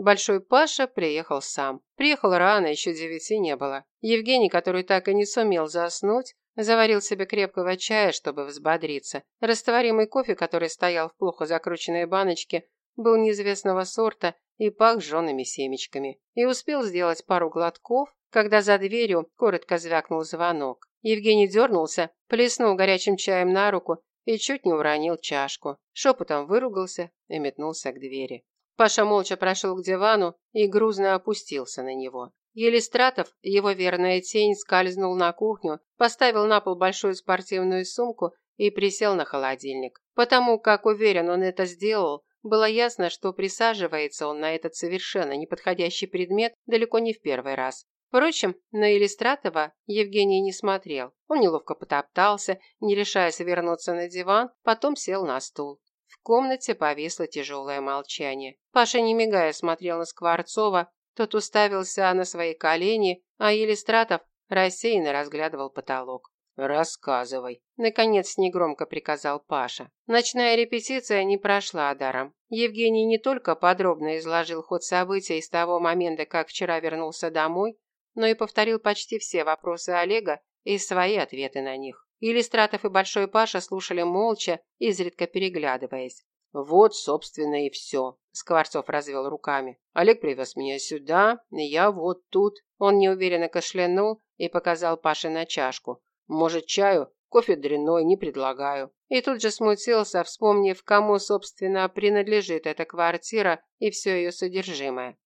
Большой Паша приехал сам. Приехал рано, еще девяти не было. Евгений, который так и не сумел заснуть, заварил себе крепкого чая, чтобы взбодриться. Растворимый кофе, который стоял в плохо закрученной баночке, был неизвестного сорта и пах жжеными семечками. И успел сделать пару глотков, когда за дверью коротко звякнул звонок. Евгений дернулся, плеснул горячим чаем на руку и чуть не уронил чашку. Шепотом выругался и метнулся к двери. Паша молча прошел к дивану и грузно опустился на него. Елистратов, его верная тень, скользнул на кухню, поставил на пол большую спортивную сумку и присел на холодильник. Потому как уверен он это сделал, было ясно, что присаживается он на этот совершенно неподходящий предмет далеко не в первый раз. Впрочем, на Иллистратова Евгений не смотрел. Он неловко потоптался, не решаясь вернуться на диван, потом сел на стул. В комнате повисло тяжелое молчание. Паша, не мигая, смотрел на Скворцова, тот уставился на свои колени, а Елистратов рассеянно разглядывал потолок. «Рассказывай», – наконец негромко приказал Паша. Ночная репетиция не прошла даром. Евгений не только подробно изложил ход событий с того момента, как вчера вернулся домой, но и повторил почти все вопросы Олега и свои ответы на них. Иллистратов и Большой Паша слушали молча, изредка переглядываясь. «Вот, собственно, и все», – Скворцов развел руками. «Олег привез меня сюда, и я вот тут». Он неуверенно кашлянул и показал Паше на чашку. «Может, чаю? Кофе дрянной не предлагаю». И тут же смутился, вспомнив, кому, собственно, принадлежит эта квартира и все ее содержимое.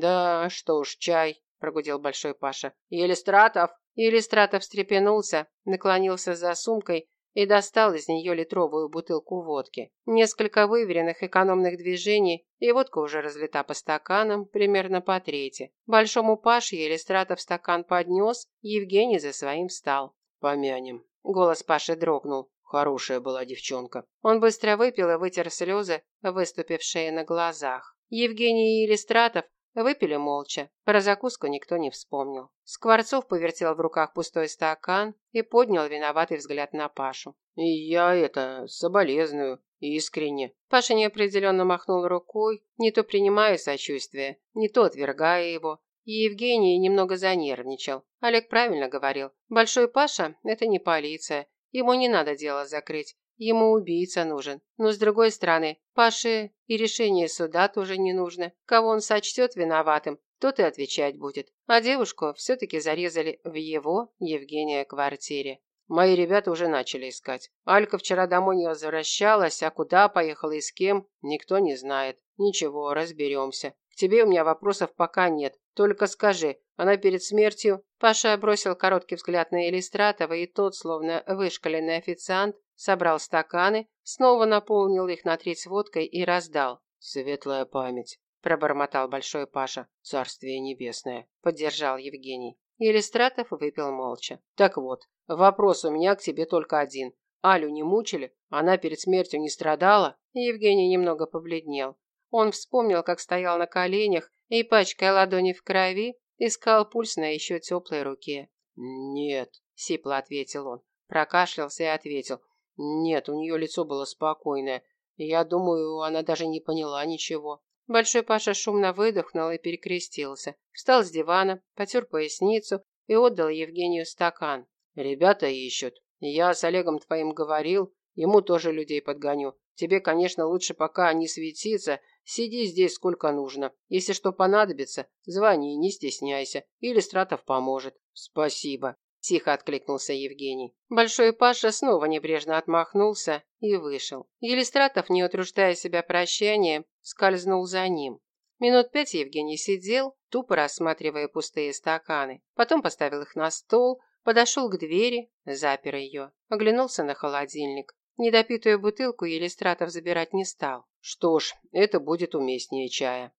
«Да, что уж, чай», – прогудел Большой Паша. «Елистратов!» Елистратов встрепенулся, наклонился за сумкой и достал из нее литровую бутылку водки. Несколько выверенных экономных движений, и водка уже разлита по стаканам, примерно по трети. Большому Паше Елистратов стакан поднес, Евгений за своим встал. «Помянем». Голос Паши дрогнул. Хорошая была девчонка. Он быстро выпил и вытер слезы, выступившие на глазах. Евгений Елистратов Выпили молча. Про закуску никто не вспомнил. Скворцов повертел в руках пустой стакан и поднял виноватый взгляд на Пашу. «Я это, соболезную, искренне». Паша неопределенно махнул рукой, не то принимая сочувствие, не то отвергая его. И Евгений немного занервничал. Олег правильно говорил. Большой Паша – это не полиция. Ему не надо дело закрыть. Ему убийца нужен. Но с другой стороны, Паше и решение суда тоже не нужно. Кого он сочтет виноватым, тот и отвечать будет. А девушку все-таки зарезали в его, Евгения, квартире. Мои ребята уже начали искать. Алька вчера домой не возвращалась, а куда поехала и с кем, никто не знает. Ничего, разберемся. К тебе у меня вопросов пока нет. Только скажи, она перед смертью...» Паша бросил короткий взгляд на Иллистратова, и тот, словно вышкаленный официант, собрал стаканы, снова наполнил их на треть водкой и раздал. «Светлая память», – пробормотал Большой Паша. «Царствие небесное», – поддержал Евгений. Иллистратов выпил молча. «Так вот, вопрос у меня к тебе только один. Алю не мучили? Она перед смертью не страдала?» Евгений немного побледнел. Он вспомнил, как стоял на коленях и, пачкая ладони в крови, искал пульс на еще теплой руке. «Нет», – сипло ответил он. Прокашлялся и ответил. Нет, у нее лицо было спокойное. Я думаю, она даже не поняла ничего. Большой Паша шумно выдохнул и перекрестился. Встал с дивана, потер поясницу и отдал Евгению стакан. «Ребята ищут. Я с Олегом твоим говорил, ему тоже людей подгоню. Тебе, конечно, лучше пока не светиться, сиди здесь сколько нужно. Если что понадобится, звони, не стесняйся. Или Стратов поможет». «Спасибо», Тихо откликнулся Евгений. Большой Паша снова небрежно отмахнулся и вышел. Елистратов, не утруждая себя прощанием, скользнул за ним. Минут пять Евгений сидел, тупо рассматривая пустые стаканы. Потом поставил их на стол, подошел к двери, запер ее. Оглянулся на холодильник. Недопитую бутылку Елистратов забирать не стал. Что ж, это будет уместнее чая.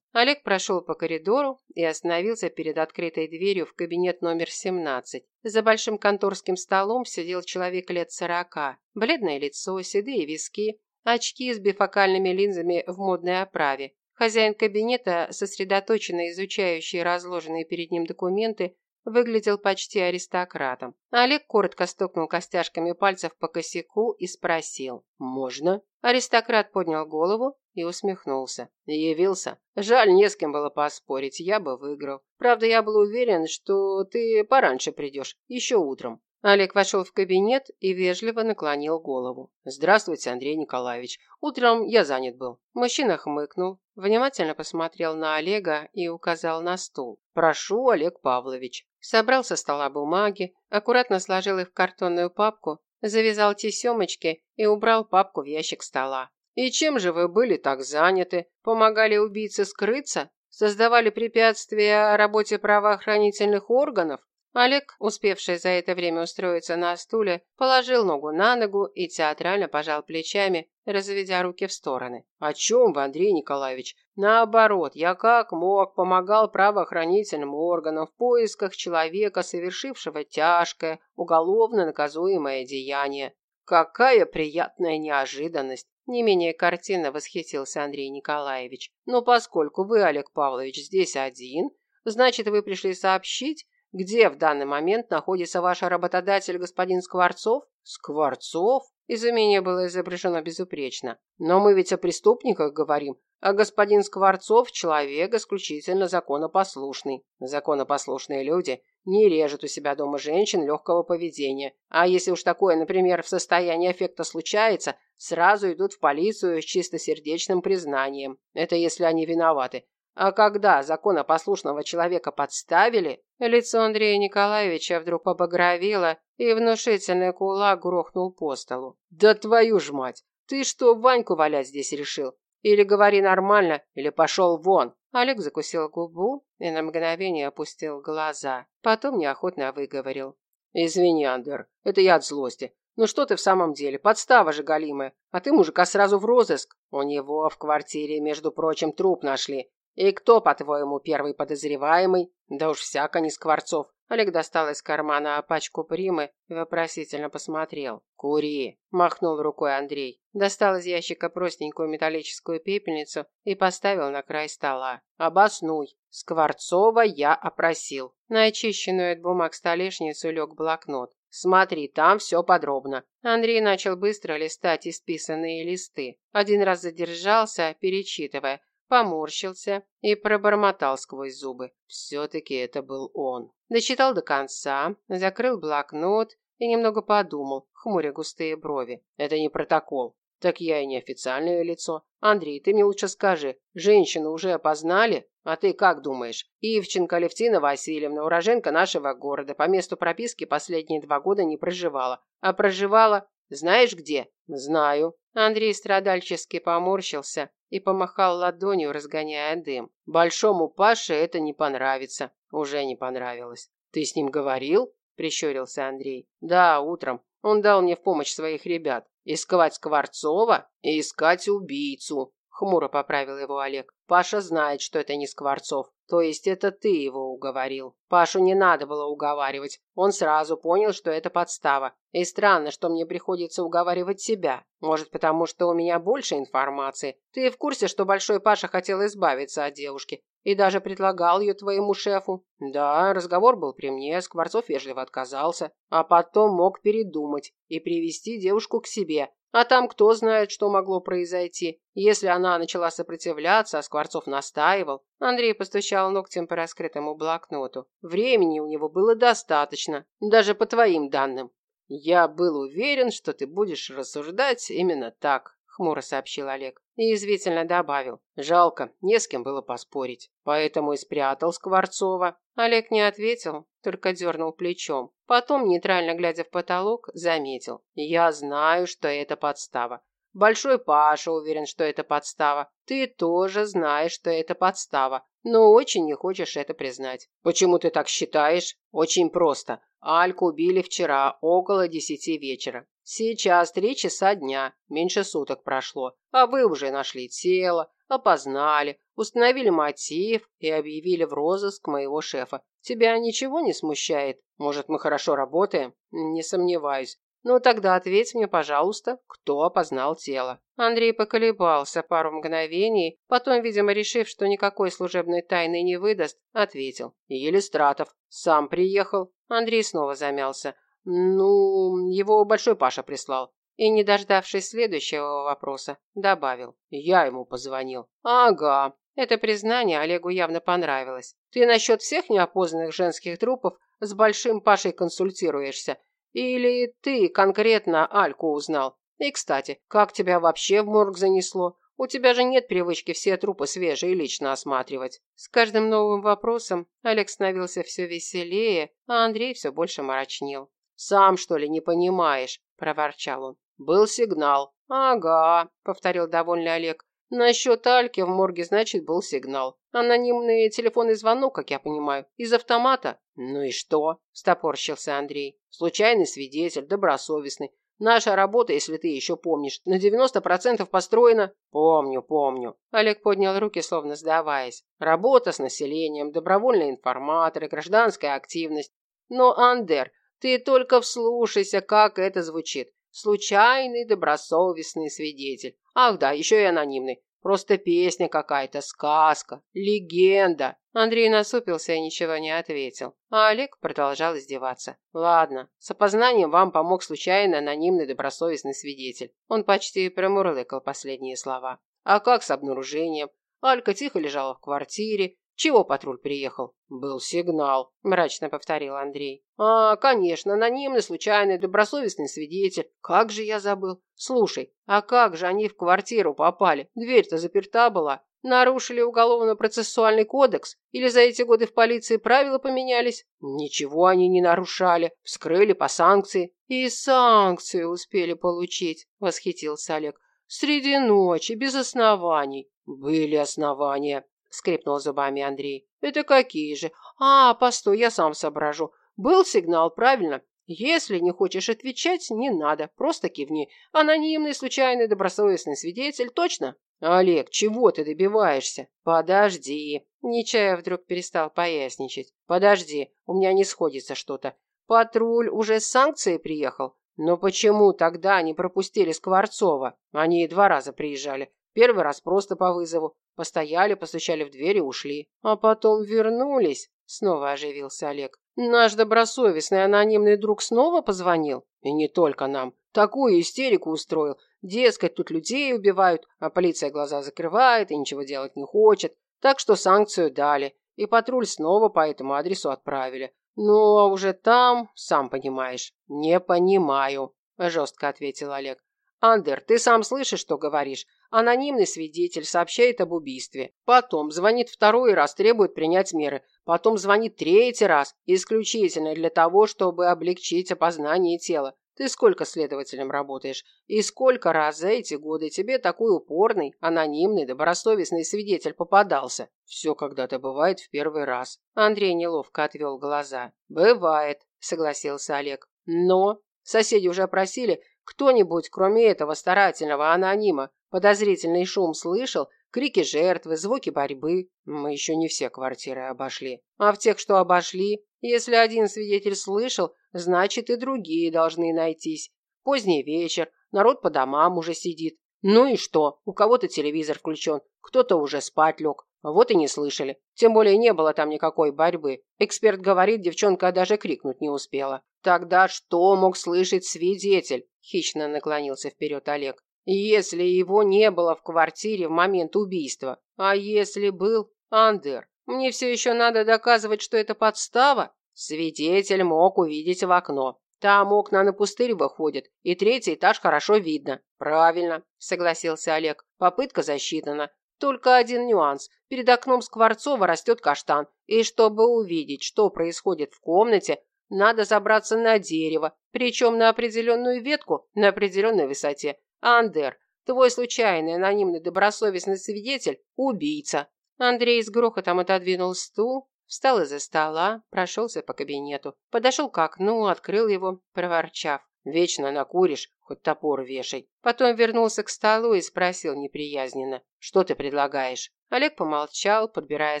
Олег прошел по коридору и остановился перед открытой дверью в кабинет номер 17. За большим конторским столом сидел человек лет сорока. Бледное лицо, седые виски, очки с бифокальными линзами в модной оправе. Хозяин кабинета, сосредоточенно изучающий разложенные перед ним документы, выглядел почти аристократом. Олег коротко стукнул костяшками пальцев по косяку и спросил «Можно?». Аристократ поднял голову и усмехнулся. Явился. Жаль, не с кем было поспорить, я бы выиграл. Правда, я был уверен, что ты пораньше придешь, еще утром. Олег вошел в кабинет и вежливо наклонил голову. «Здравствуйте, Андрей Николаевич. Утром я занят был». Мужчина хмыкнул, внимательно посмотрел на Олега и указал на стул. «Прошу, Олег Павлович». Собрал со стола бумаги, аккуратно сложил их в картонную папку, завязал тесемочки и убрал папку в ящик стола. «И чем же вы были так заняты? Помогали убийце скрыться? Создавали препятствия работе правоохранительных органов? Олег, успевший за это время устроиться на стуле, положил ногу на ногу и театрально пожал плечами, разведя руки в стороны. «О чем вы, Андрей Николаевич? Наоборот, я как мог помогал правоохранительным органам в поисках человека, совершившего тяжкое, уголовно наказуемое деяние. Какая приятная неожиданность! Не менее картинно восхитился Андрей Николаевич. Но поскольку вы, Олег Павлович, здесь один, значит, вы пришли сообщить, где в данный момент находится ваш работодатель, господин Скворцов? Скворцов? Изумение было изображено безупречно. Но мы ведь о преступниках говорим, а господин Скворцов – человек исключительно законопослушный. Законопослушные люди не режут у себя дома женщин легкого поведения. А если уж такое, например, в состоянии эффекта случается, сразу идут в полицию с чистосердечным признанием. Это если они виноваты. А когда законопослушного человека подставили, лицо Андрея Николаевича вдруг побагровело, и внушительный кулак грохнул по столу. «Да твою ж мать! Ты что, Ваньку валять здесь решил? Или говори нормально, или пошел вон!» Олег закусил губу и на мгновение опустил глаза. Потом неохотно выговорил. «Извини, Андер, это я от злости. Ну что ты в самом деле, подстава же галимая. А ты мужика сразу в розыск. У него в квартире, между прочим, труп нашли. «И кто, по-твоему, первый подозреваемый?» «Да уж всяко не Скворцов». Олег достал из кармана пачку примы и вопросительно посмотрел. «Кури!» – махнул рукой Андрей. Достал из ящика простенькую металлическую пепельницу и поставил на край стола. «Обоснуй. Скворцова я опросил». На очищенную от бумаг столешницу лег блокнот. «Смотри, там все подробно». Андрей начал быстро листать исписанные листы. Один раз задержался, перечитывая, поморщился и пробормотал сквозь зубы. Все-таки это был он. Дочитал до конца, закрыл блокнот и немного подумал, хмуря густые брови. Это не протокол. Так я и не официальное лицо. Андрей, ты мне лучше скажи, женщину уже опознали? А ты как думаешь? Ивченко Левтина Васильевна, уроженка нашего города, по месту прописки последние два года не проживала. А проживала знаешь где? Знаю. Андрей страдальчески поморщился и помахал ладонью, разгоняя дым. Большому Паше это не понравится. Уже не понравилось. Ты с ним говорил? Прищурился Андрей. Да, утром. Он дал мне в помощь своих ребят. Искать Скворцова и искать убийцу. Хмуро поправил его Олег. Паша знает, что это не Скворцов. То есть это ты его уговорил. Пашу не надо было уговаривать. Он сразу понял, что это подстава. И странно, что мне приходится уговаривать себя. Может, потому что у меня больше информации. Ты в курсе, что Большой Паша хотел избавиться от девушки? И даже предлагал ее твоему шефу? Да, разговор был при мне, Скворцов вежливо отказался. А потом мог передумать и привести девушку к себе. А там кто знает, что могло произойти. Если она начала сопротивляться, а Скворцов настаивал. Андрей постучал ногтем по раскрытому блокноту. Времени у него было достаточно, даже по твоим данным. Я был уверен, что ты будешь рассуждать именно так, хмуро сообщил Олег. И язвительно добавил. Жалко, не с кем было поспорить. Поэтому и спрятал Скворцова. Олег не ответил, только дернул плечом. Потом, нейтрально глядя в потолок, заметил. «Я знаю, что это подстава. Большой Паша уверен, что это подстава. Ты тоже знаешь, что это подстава, но очень не хочешь это признать. Почему ты так считаешь? Очень просто. Альку убили вчера, около десяти вечера. Сейчас три часа дня, меньше суток прошло, а вы уже нашли тело, опознали, установили мотив и объявили в розыск моего шефа. Тебя ничего не смущает? Может, мы хорошо работаем? Не сомневаюсь. Ну тогда ответь мне, пожалуйста, кто опознал тело? Андрей поколебался пару мгновений, потом, видимо, решив, что никакой служебной тайны не выдаст, ответил. Елистратов. Сам приехал. Андрей снова замялся. Ну, его большой Паша прислал. И, не дождавшись следующего вопроса, добавил. «Я ему позвонил». «Ага». Это признание Олегу явно понравилось. «Ты насчет всех неопознанных женских трупов с Большим Пашей консультируешься? Или ты конкретно Альку узнал? И, кстати, как тебя вообще в морг занесло? У тебя же нет привычки все трупы свежие лично осматривать. С каждым новым вопросом Олег становился все веселее, а Андрей все больше мрачнел. «Сам, что ли, не понимаешь?» – проворчал он. «Был сигнал». «Ага», – повторил довольный Олег. «Насчет Альки в морге, значит, был сигнал. Анонимный телефонный звонок, как я понимаю, из автомата». «Ну и что?» – стопорщился Андрей. «Случайный свидетель, добросовестный. Наша работа, если ты еще помнишь, на 90% построена...» «Помню, помню». Олег поднял руки, словно сдаваясь. «Работа с населением, добровольные информаторы, гражданская активность. Но, Андер, ты только вслушайся, как это звучит. Случайный, добросовестный свидетель. Ах да, еще и анонимный. Просто песня какая-то, сказка, легенда. Андрей насупился и ничего не ответил. А Олег продолжал издеваться. Ладно, с опознанием вам помог случайно анонимный добросовестный свидетель. Он почти промурлыкал последние слова. А как с обнаружением? Алька тихо лежала в квартире, «Чего патруль приехал?» «Был сигнал», – мрачно повторил Андрей. «А, конечно, анонимный, случайный, добросовестный свидетель. Как же я забыл. Слушай, а как же они в квартиру попали? Дверь-то заперта была. Нарушили уголовно-процессуальный кодекс? Или за эти годы в полиции правила поменялись? Ничего они не нарушали. Вскрыли по санкции. И санкции успели получить, восхитился Олег. Среди ночи, без оснований. Были основания, – скрипнул зубами Андрей. «Это какие же? А, постой, я сам соображу. Был сигнал, правильно? Если не хочешь отвечать, не надо, просто кивни. Анонимный, случайный, добросовестный свидетель, точно?» «Олег, чего ты добиваешься?» «Подожди». Нечаев вдруг перестал поясничать. «Подожди, у меня не сходится что-то. Патруль уже с санкцией приехал? Но почему тогда не пропустили Скворцова? Они два раза приезжали. Первый раз просто по вызову. Постояли, постучали в дверь и ушли. А потом вернулись. Снова оживился Олег. Наш добросовестный анонимный друг снова позвонил? И не только нам. Такую истерику устроил. Дескать, тут людей убивают, а полиция глаза закрывает и ничего делать не хочет. Так что санкцию дали. И патруль снова по этому адресу отправили. Ну, а уже там, сам понимаешь. Не понимаю, жестко ответил Олег. Андер, ты сам слышишь, что говоришь? Анонимный свидетель сообщает об убийстве. Потом звонит второй раз, требует принять меры. Потом звонит третий раз, исключительно для того, чтобы облегчить опознание тела. Ты сколько следователем работаешь? И сколько раз за эти годы тебе такой упорный, анонимный, добросовестный свидетель попадался? Все когда-то бывает в первый раз. Андрей неловко отвел глаза. Бывает, согласился Олег. Но соседи уже просили, кто-нибудь, кроме этого старательного анонима, подозрительный шум слышал, крики жертвы, звуки борьбы. Мы еще не все квартиры обошли. А в тех, что обошли, если один свидетель слышал, значит и другие должны найтись. Поздний вечер, народ по домам уже сидит. Ну и что? У кого-то телевизор включен, кто-то уже спать лег. Вот и не слышали. Тем более не было там никакой борьбы. Эксперт говорит, девчонка даже крикнуть не успела. Тогда что мог слышать свидетель? Хищно наклонился вперед Олег. Если его не было в квартире в момент убийства. А если был? Андер, мне все еще надо доказывать, что это подстава? Свидетель мог увидеть в окно. Там окна на пустырь выходят, и третий этаж хорошо видно. Правильно, согласился Олег. Попытка засчитана. Только один нюанс. Перед окном Скворцова растет каштан, и чтобы увидеть, что происходит в комнате, надо забраться на дерево, причем на определенную ветку на определенной высоте. Андер, твой случайный анонимный добросовестный свидетель – убийца. Андрей с грохотом отодвинул стул, встал из-за стола, прошелся по кабинету, подошел к окну, открыл его, проворчав. «Вечно накуришь, хоть топор вешай». Потом вернулся к столу и спросил неприязненно. «Что ты предлагаешь?» Олег помолчал, подбирая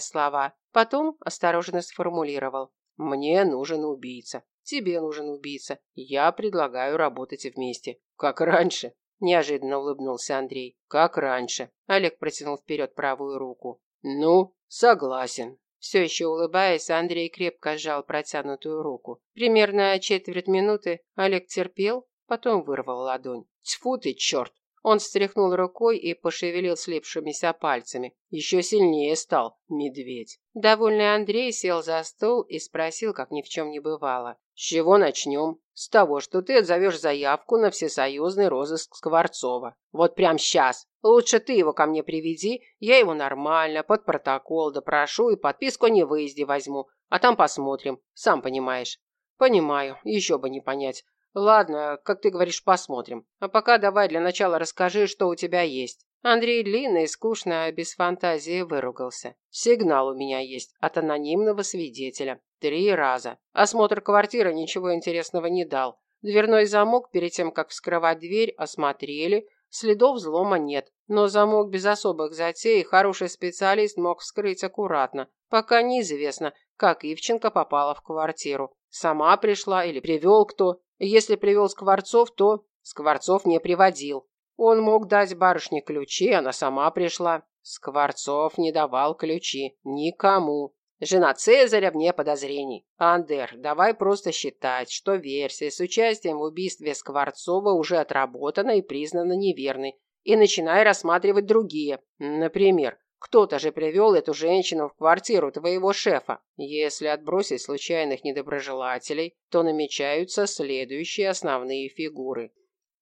слова. Потом осторожно сформулировал. Мне нужен убийца. Тебе нужен убийца. Я предлагаю работать вместе. Как раньше. Неожиданно улыбнулся Андрей. Как раньше. Олег протянул вперед правую руку. Ну, согласен. Все еще улыбаясь, Андрей крепко сжал протянутую руку. Примерно четверть минуты Олег терпел, потом вырвал ладонь. Тьфу ты, черт! Он встряхнул рукой и пошевелил слипшимися пальцами. Еще сильнее стал медведь. Довольный Андрей сел за стол и спросил, как ни в чем не бывало. «С чего начнем?» «С того, что ты отзовешь заявку на всесоюзный розыск Скворцова. Вот прям сейчас. Лучше ты его ко мне приведи, я его нормально, под протокол допрошу и подписку о невыезде возьму. А там посмотрим, сам понимаешь». «Понимаю, еще бы не понять. Ладно, как ты говоришь, посмотрим. А пока давай для начала расскажи, что у тебя есть. Андрей длинно и скучно, без фантазии выругался. Сигнал у меня есть от анонимного свидетеля. Три раза. Осмотр квартиры ничего интересного не дал. Дверной замок перед тем, как вскрывать дверь, осмотрели. Следов взлома нет. Но замок без особых затей хороший специалист мог вскрыть аккуратно. Пока неизвестно, как Ивченко попала в квартиру. Сама пришла или привел кто. Если привел Скворцов, то Скворцов не приводил. Он мог дать барышне ключи, она сама пришла. Скворцов не давал ключи. Никому. Жена Цезаря вне подозрений. Андер, давай просто считать, что версия с участием в убийстве Скворцова уже отработана и признана неверной. И начинай рассматривать другие. Например, кто-то же привел эту женщину в квартиру твоего шефа. Если отбросить случайных недоброжелателей, то намечаются следующие основные фигуры.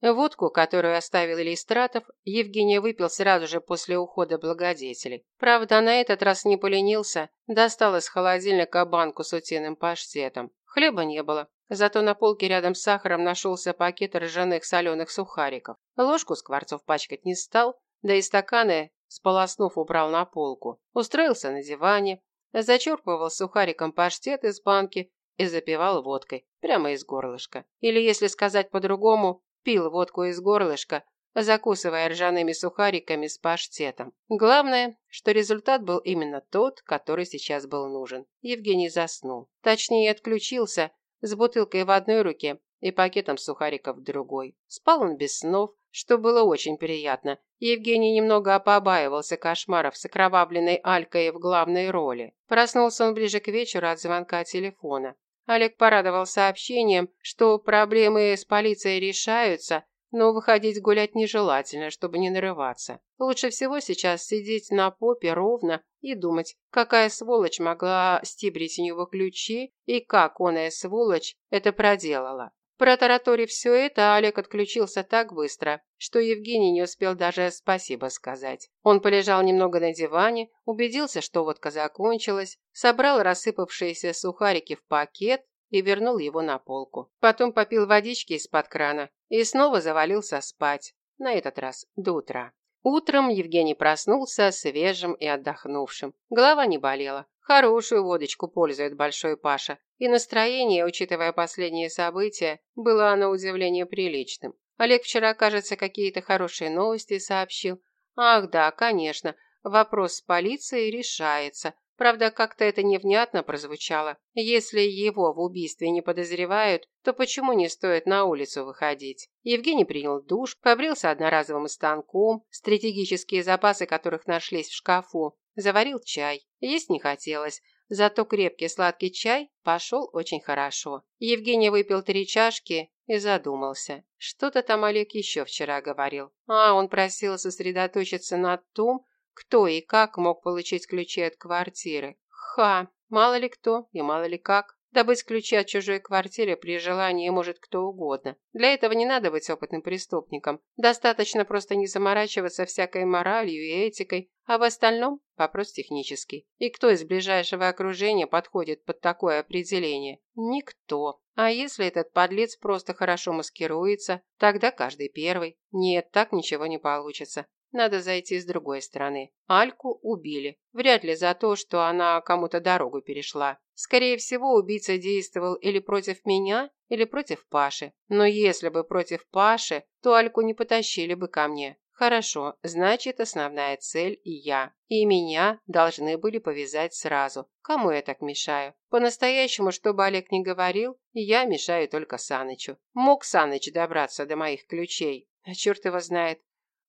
Водку, которую оставил Иллистратов, Евгений выпил сразу же после ухода благодетелей. Правда, на этот раз не поленился, достал из холодильника банку с утиным паштетом. Хлеба не было, зато на полке рядом с сахаром нашелся пакет ржаных соленых сухариков. Ложку Скворцов пачкать не стал, да и стаканы, сполоснув, убрал на полку. Устроился на диване, зачерпывал сухариком паштет из банки и запивал водкой, прямо из горлышка. Или, если сказать по-другому, пил водку из горлышка, закусывая ржаными сухариками с паштетом. Главное, что результат был именно тот, который сейчас был нужен. Евгений заснул. Точнее, отключился с бутылкой в одной руке и пакетом сухариков в другой. Спал он без снов, что было очень приятно. Евгений немного побаивался кошмаров с окровавленной Алькой в главной роли. Проснулся он ближе к вечеру от звонка телефона. Олег порадовал сообщением, что проблемы с полицией решаются, но выходить гулять нежелательно, чтобы не нарываться. Лучше всего сейчас сидеть на попе ровно и думать, какая сволочь могла стибрить у него ключи и как оная сволочь это проделала. Протараторив все это, Олег отключился так быстро, что Евгений не успел даже спасибо сказать. Он полежал немного на диване, убедился, что водка закончилась, собрал рассыпавшиеся сухарики в пакет и вернул его на полку. Потом попил водички из-под крана и снова завалился спать, на этот раз до утра. Утром Евгений проснулся свежим и отдохнувшим. Голова не болела. Хорошую водочку пользует Большой Паша. И настроение, учитывая последние события, было на удивление приличным. Олег вчера, кажется, какие-то хорошие новости сообщил. Ах да, конечно, вопрос с полицией решается. Правда, как-то это невнятно прозвучало. Если его в убийстве не подозревают, то почему не стоит на улицу выходить? Евгений принял душ, побрился одноразовым станком, стратегические запасы которых нашлись в шкафу, заварил чай. Есть не хотелось, зато крепкий сладкий чай пошел очень хорошо. Евгений выпил три чашки и задумался. Что-то там Олег еще вчера говорил. А, он просил сосредоточиться на том, кто и как мог получить ключи от квартиры. Ха, мало ли кто и мало ли как. Добыть ключи от чужой квартиры при желании может кто угодно. Для этого не надо быть опытным преступником. Достаточно просто не заморачиваться всякой моралью и этикой, а в остальном вопрос технический. И кто из ближайшего окружения подходит под такое определение? Никто. А если этот подлец просто хорошо маскируется, тогда каждый первый. Нет, так ничего не получится. Надо зайти с другой стороны. Альку убили. Вряд ли за то, что она кому-то дорогу перешла. Скорее всего, убийца действовал или против меня, или против Паши. Но если бы против Паши, то Альку не потащили бы ко мне. Хорошо, значит, основная цель и я. И меня должны были повязать сразу. Кому я так мешаю? По-настоящему, чтобы Олег не говорил, я мешаю только Санычу. Мог Саныч добраться до моих ключей? А черт его знает.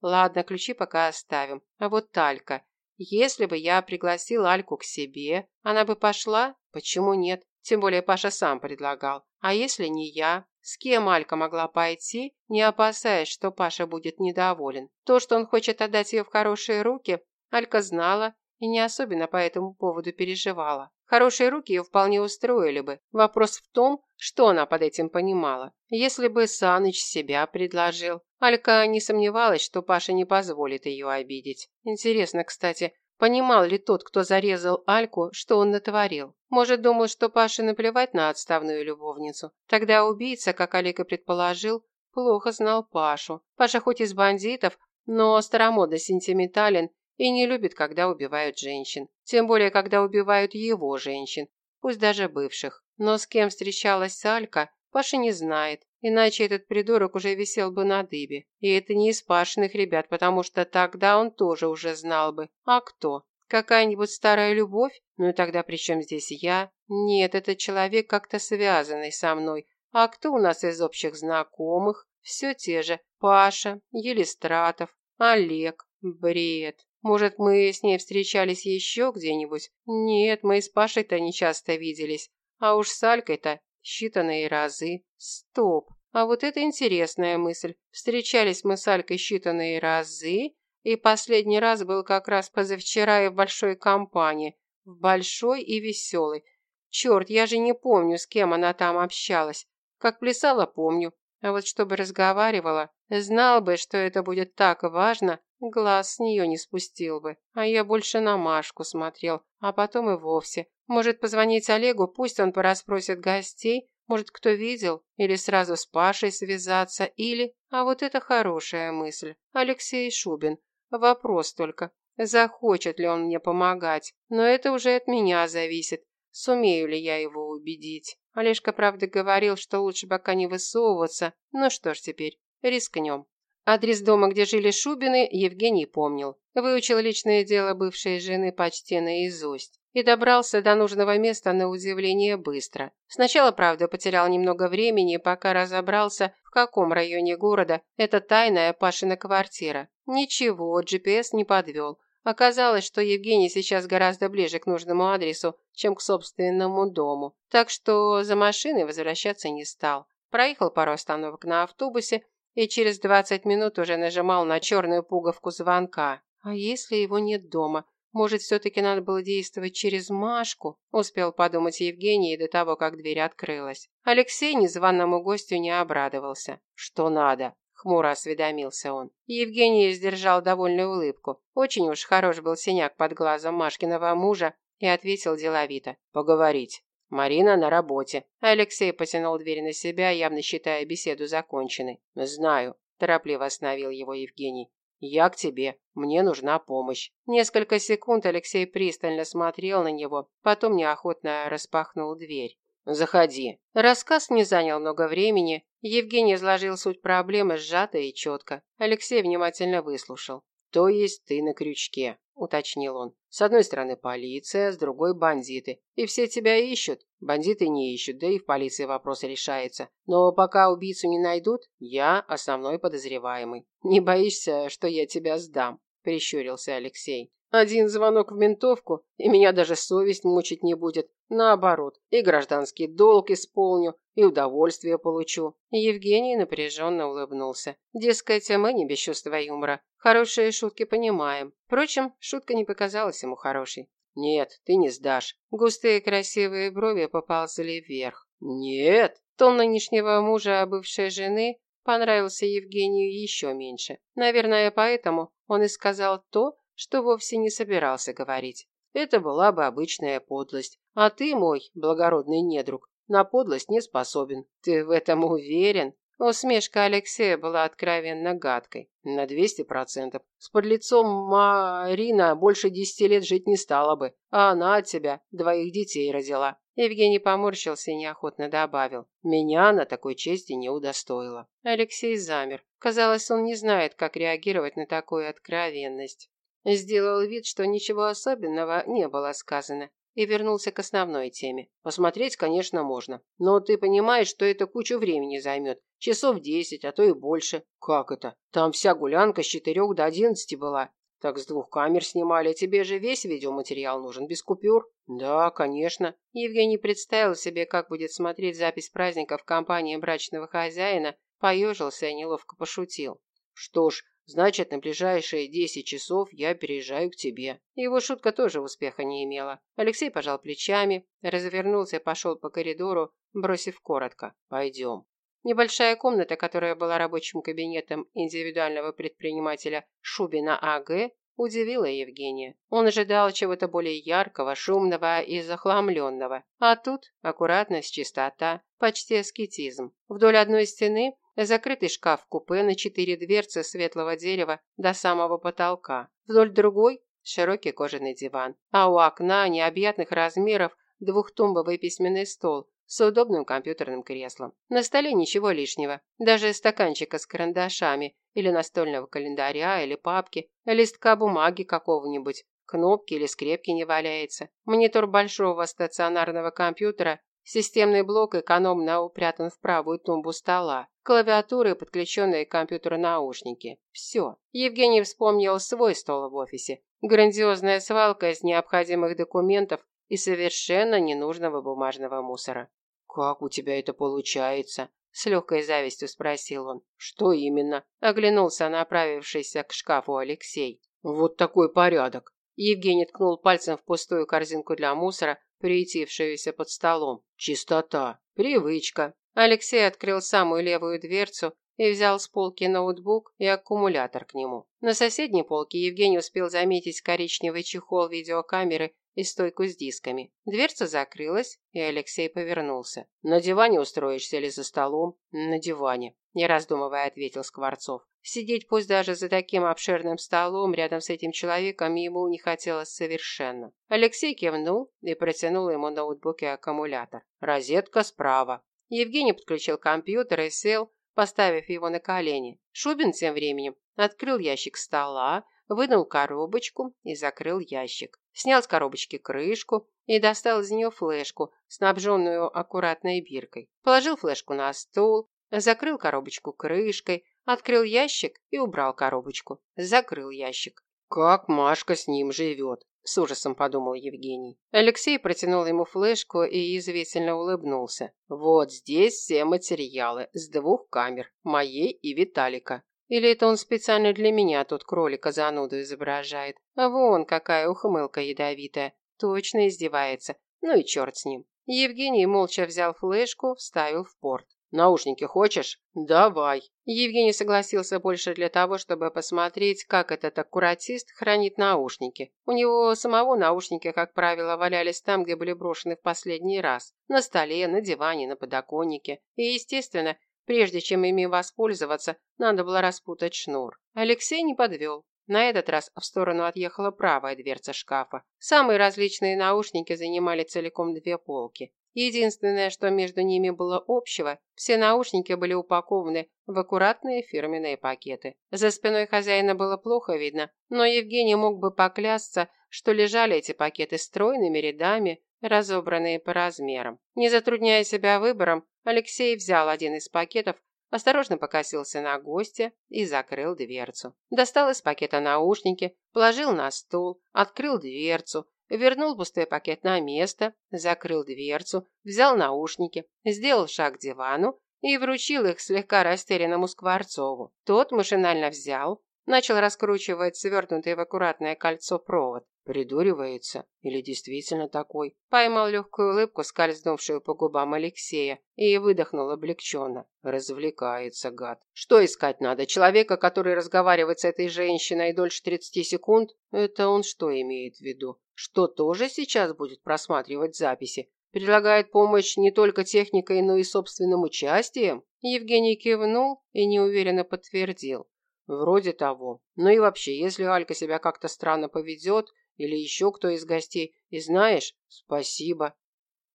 Ладно, ключи пока оставим. А вот Талька. Если бы я пригласил Альку к себе, она бы пошла? Почему нет? Тем более Паша сам предлагал. А если не я? С кем Алька могла пойти, не опасаясь, что Паша будет недоволен? То, что он хочет отдать ее в хорошие руки, Алька знала и не особенно по этому поводу переживала. Хорошие руки ее вполне устроили бы. Вопрос в том, что она под этим понимала. Если бы Саныч себя предложил, Алька не сомневалась, что Паша не позволит ее обидеть. Интересно, кстати, понимал ли тот, кто зарезал Альку, что он натворил? Может, думал, что Паше наплевать на отставную любовницу? Тогда убийца, как Олег и предположил, плохо знал Пашу. Паша хоть из бандитов, но старомодно сентиментален и не любит, когда убивают женщин. Тем более, когда убивают его женщин, пусть даже бывших. Но с кем встречалась Салька, Паша не знает, иначе этот придурок уже висел бы на дыбе. И это не из Пашиных ребят, потому что тогда он тоже уже знал бы. А кто? Какая-нибудь старая любовь? Ну и тогда при чем здесь я? Нет, это человек как-то связанный со мной. А кто у нас из общих знакомых? Все те же. Паша, Елистратов, Олег. Бред. Может, мы с ней встречались еще где-нибудь? Нет, мы с Пашей-то не часто виделись. А уж с Алькой-то считанные разы. Стоп. А вот это интересная мысль. Встречались мы с Алькой считанные разы, и последний раз был как раз позавчера и в большой компании. В большой и веселой. Черт, я же не помню, с кем она там общалась. Как плясала, помню. А вот чтобы разговаривала, знал бы, что это будет так важно, глаз с нее не спустил бы. А я больше на Машку смотрел, а потом и вовсе. Может, позвонить Олегу, пусть он порасспросит гостей, может, кто видел, или сразу с Пашей связаться, или... А вот это хорошая мысль. Алексей Шубин. Вопрос только, захочет ли он мне помогать. Но это уже от меня зависит. Сумею ли я его убедить? Олежка, правда, говорил, что лучше пока не высовываться. Ну что ж теперь, рискнем. Адрес дома, где жили Шубины, Евгений помнил. Выучил личное дело бывшей жены почти наизусть. И добрался до нужного места на удивление быстро. Сначала, правда, потерял немного времени, пока разобрался, в каком районе города эта тайная Пашина квартира. Ничего, GPS не подвел. Оказалось, что Евгений сейчас гораздо ближе к нужному адресу, чем к собственному дому. Так что за машиной возвращаться не стал. Проехал пару остановок на автобусе и через 20 минут уже нажимал на черную пуговку звонка. А если его нет дома? Может, все-таки надо было действовать через Машку? Успел подумать Евгений до того, как дверь открылась. Алексей незваному гостю не обрадовался. Что надо? хмуро осведомился он. Евгений сдержал довольную улыбку. Очень уж хорош был синяк под глазом Машкиного мужа и ответил деловито. «Поговорить». Марина на работе. Алексей потянул дверь на себя, явно считая беседу законченной. «Знаю», – торопливо остановил его Евгений. «Я к тебе. Мне нужна помощь». Несколько секунд Алексей пристально смотрел на него, потом неохотно распахнул дверь. «Заходи». Рассказ не занял много времени. Евгений изложил суть проблемы сжато и четко. Алексей внимательно выслушал. «То есть ты на крючке», – уточнил он. «С одной стороны полиция, с другой бандиты. И все тебя ищут. Бандиты не ищут, да и в полиции вопрос решается. Но пока убийцу не найдут, я основной подозреваемый. Не боишься, что я тебя сдам?» – прищурился Алексей. Один звонок в ментовку, и меня даже совесть мучить не будет. Наоборот, и гражданский долг исполню, и удовольствие получу. Евгений напряженно улыбнулся. Дескать, мы не без чувства юмора. Хорошие шутки понимаем. Впрочем, шутка не показалась ему хорошей. «Нет, ты не сдашь». Густые красивые брови поползли вверх. «Нет». Тон нынешнего мужа бывшей жены понравился Евгению еще меньше. Наверное, поэтому он и сказал то, что вовсе не собирался говорить. Это была бы обычная подлость. А ты, мой благородный недруг, на подлость не способен. Ты в этом уверен? Усмешка Алексея была откровенно гадкой. На 200%. С подлецом Марина больше десяти лет жить не стала бы. А она от тебя двоих детей родила. Евгений поморщился и неохотно добавил. Меня на такой чести не удостоила. Алексей замер. Казалось, он не знает, как реагировать на такую откровенность. Сделал вид, что ничего особенного не было сказано, и вернулся к основной теме. Посмотреть, конечно, можно. Но ты понимаешь, что это кучу времени займет. Часов десять, а то и больше. Как это? Там вся гулянка с четырех до одиннадцати была. Так с двух камер снимали. Тебе же весь видеоматериал нужен, без купюр? Да, конечно. Евгений представил себе, как будет смотреть запись праздника в компании брачного хозяина, поежился и неловко пошутил. Что ж, Значит, на ближайшие десять часов я переезжаю к тебе. Его шутка тоже успеха не имела. Алексей пожал плечами, развернулся и пошел по коридору, бросив коротко. Пойдем. Небольшая комната, которая была рабочим кабинетом индивидуального предпринимателя Шубина А.Г., удивила Евгения. Он ожидал чего-то более яркого, шумного и захламленного. А тут аккуратность, чистота, почти аскетизм. Вдоль одной стены Закрытый шкаф-купе на четыре дверцы светлого дерева до самого потолка. Вдоль другой – широкий кожаный диван. А у окна необъятных размеров двухтумбовый письменный стол с удобным компьютерным креслом. На столе ничего лишнего. Даже стаканчика с карандашами или настольного календаря или папки, листка бумаги какого-нибудь, кнопки или скрепки не валяется. Монитор большого стационарного компьютера Системный блок экономно упрятан в правую тумбу стола. Клавиатуры, подключенные к компьютеру наушники. Все. Евгений вспомнил свой стол в офисе. Грандиозная свалка из необходимых документов и совершенно ненужного бумажного мусора. «Как у тебя это получается?» С легкой завистью спросил он. «Что именно?» Оглянулся направившийся к шкафу Алексей. «Вот такой порядок!» Евгений ткнул пальцем в пустую корзинку для мусора, приютившуюся под столом. Чистота. Привычка. Алексей открыл самую левую дверцу и взял с полки ноутбук и аккумулятор к нему. На соседней полке Евгений успел заметить коричневый чехол видеокамеры и стойку с дисками. Дверца закрылась, и Алексей повернулся. «На диване устроишься или за столом?» «На диване», – не раздумывая ответил Скворцов. Сидеть пусть даже за таким обширным столом рядом с этим человеком ему не хотелось совершенно. Алексей кивнул и протянул ему ноутбук и аккумулятор. «Розетка справа». Евгений подключил компьютер и сел, поставив его на колени. Шубин тем временем открыл ящик стола, вынул коробочку и закрыл ящик. Снял с коробочки крышку и достал из нее флешку, снабженную аккуратной биркой. Положил флешку на стол, закрыл коробочку крышкой, Открыл ящик и убрал коробочку. Закрыл ящик. «Как Машка с ним живет?» – с ужасом подумал Евгений. Алексей протянул ему флешку и язвительно улыбнулся. «Вот здесь все материалы с двух камер, моей и Виталика. Или это он специально для меня тут кролика зануду изображает? А вон какая ухмылка ядовитая. Точно издевается. Ну и черт с ним». Евгений молча взял флешку, вставил в порт. Наушники хочешь? Давай. Евгений согласился больше для того, чтобы посмотреть, как этот аккуратист хранит наушники. У него самого наушники, как правило, валялись там, где были брошены в последний раз. На столе, на диване, на подоконнике. И, естественно, прежде чем ими воспользоваться, надо было распутать шнур. Алексей не подвел. На этот раз в сторону отъехала правая дверца шкафа. Самые различные наушники занимали целиком две полки. Единственное, что между ними было общего, все наушники были упакованы в аккуратные фирменные пакеты. За спиной хозяина было плохо видно, но Евгений мог бы поклясться, что лежали эти пакеты стройными рядами, разобранные по размерам. Не затрудняя себя выбором, Алексей взял один из пакетов, осторожно покосился на гостя и закрыл дверцу. Достал из пакета наушники, положил на стол, открыл дверцу, вернул пустой пакет на место, закрыл дверцу, взял наушники, сделал шаг к дивану и вручил их слегка растерянному Скворцову. Тот машинально взял, начал раскручивать свернутый в аккуратное кольцо провод. Придуривается? Или действительно такой? Поймал легкую улыбку, скользнувшую по губам Алексея, и выдохнул облегченно. Развлекается, гад. Что искать надо? Человека, который разговаривает с этой женщиной дольше 30 секунд? Это он что имеет в виду? Что тоже сейчас будет просматривать записи? Предлагает помощь не только техникой, но и собственным участием? Евгений кивнул и неуверенно подтвердил. Вроде того. Ну и вообще, если Алька себя как-то странно поведет, или еще кто из гостей. И знаешь, спасибо.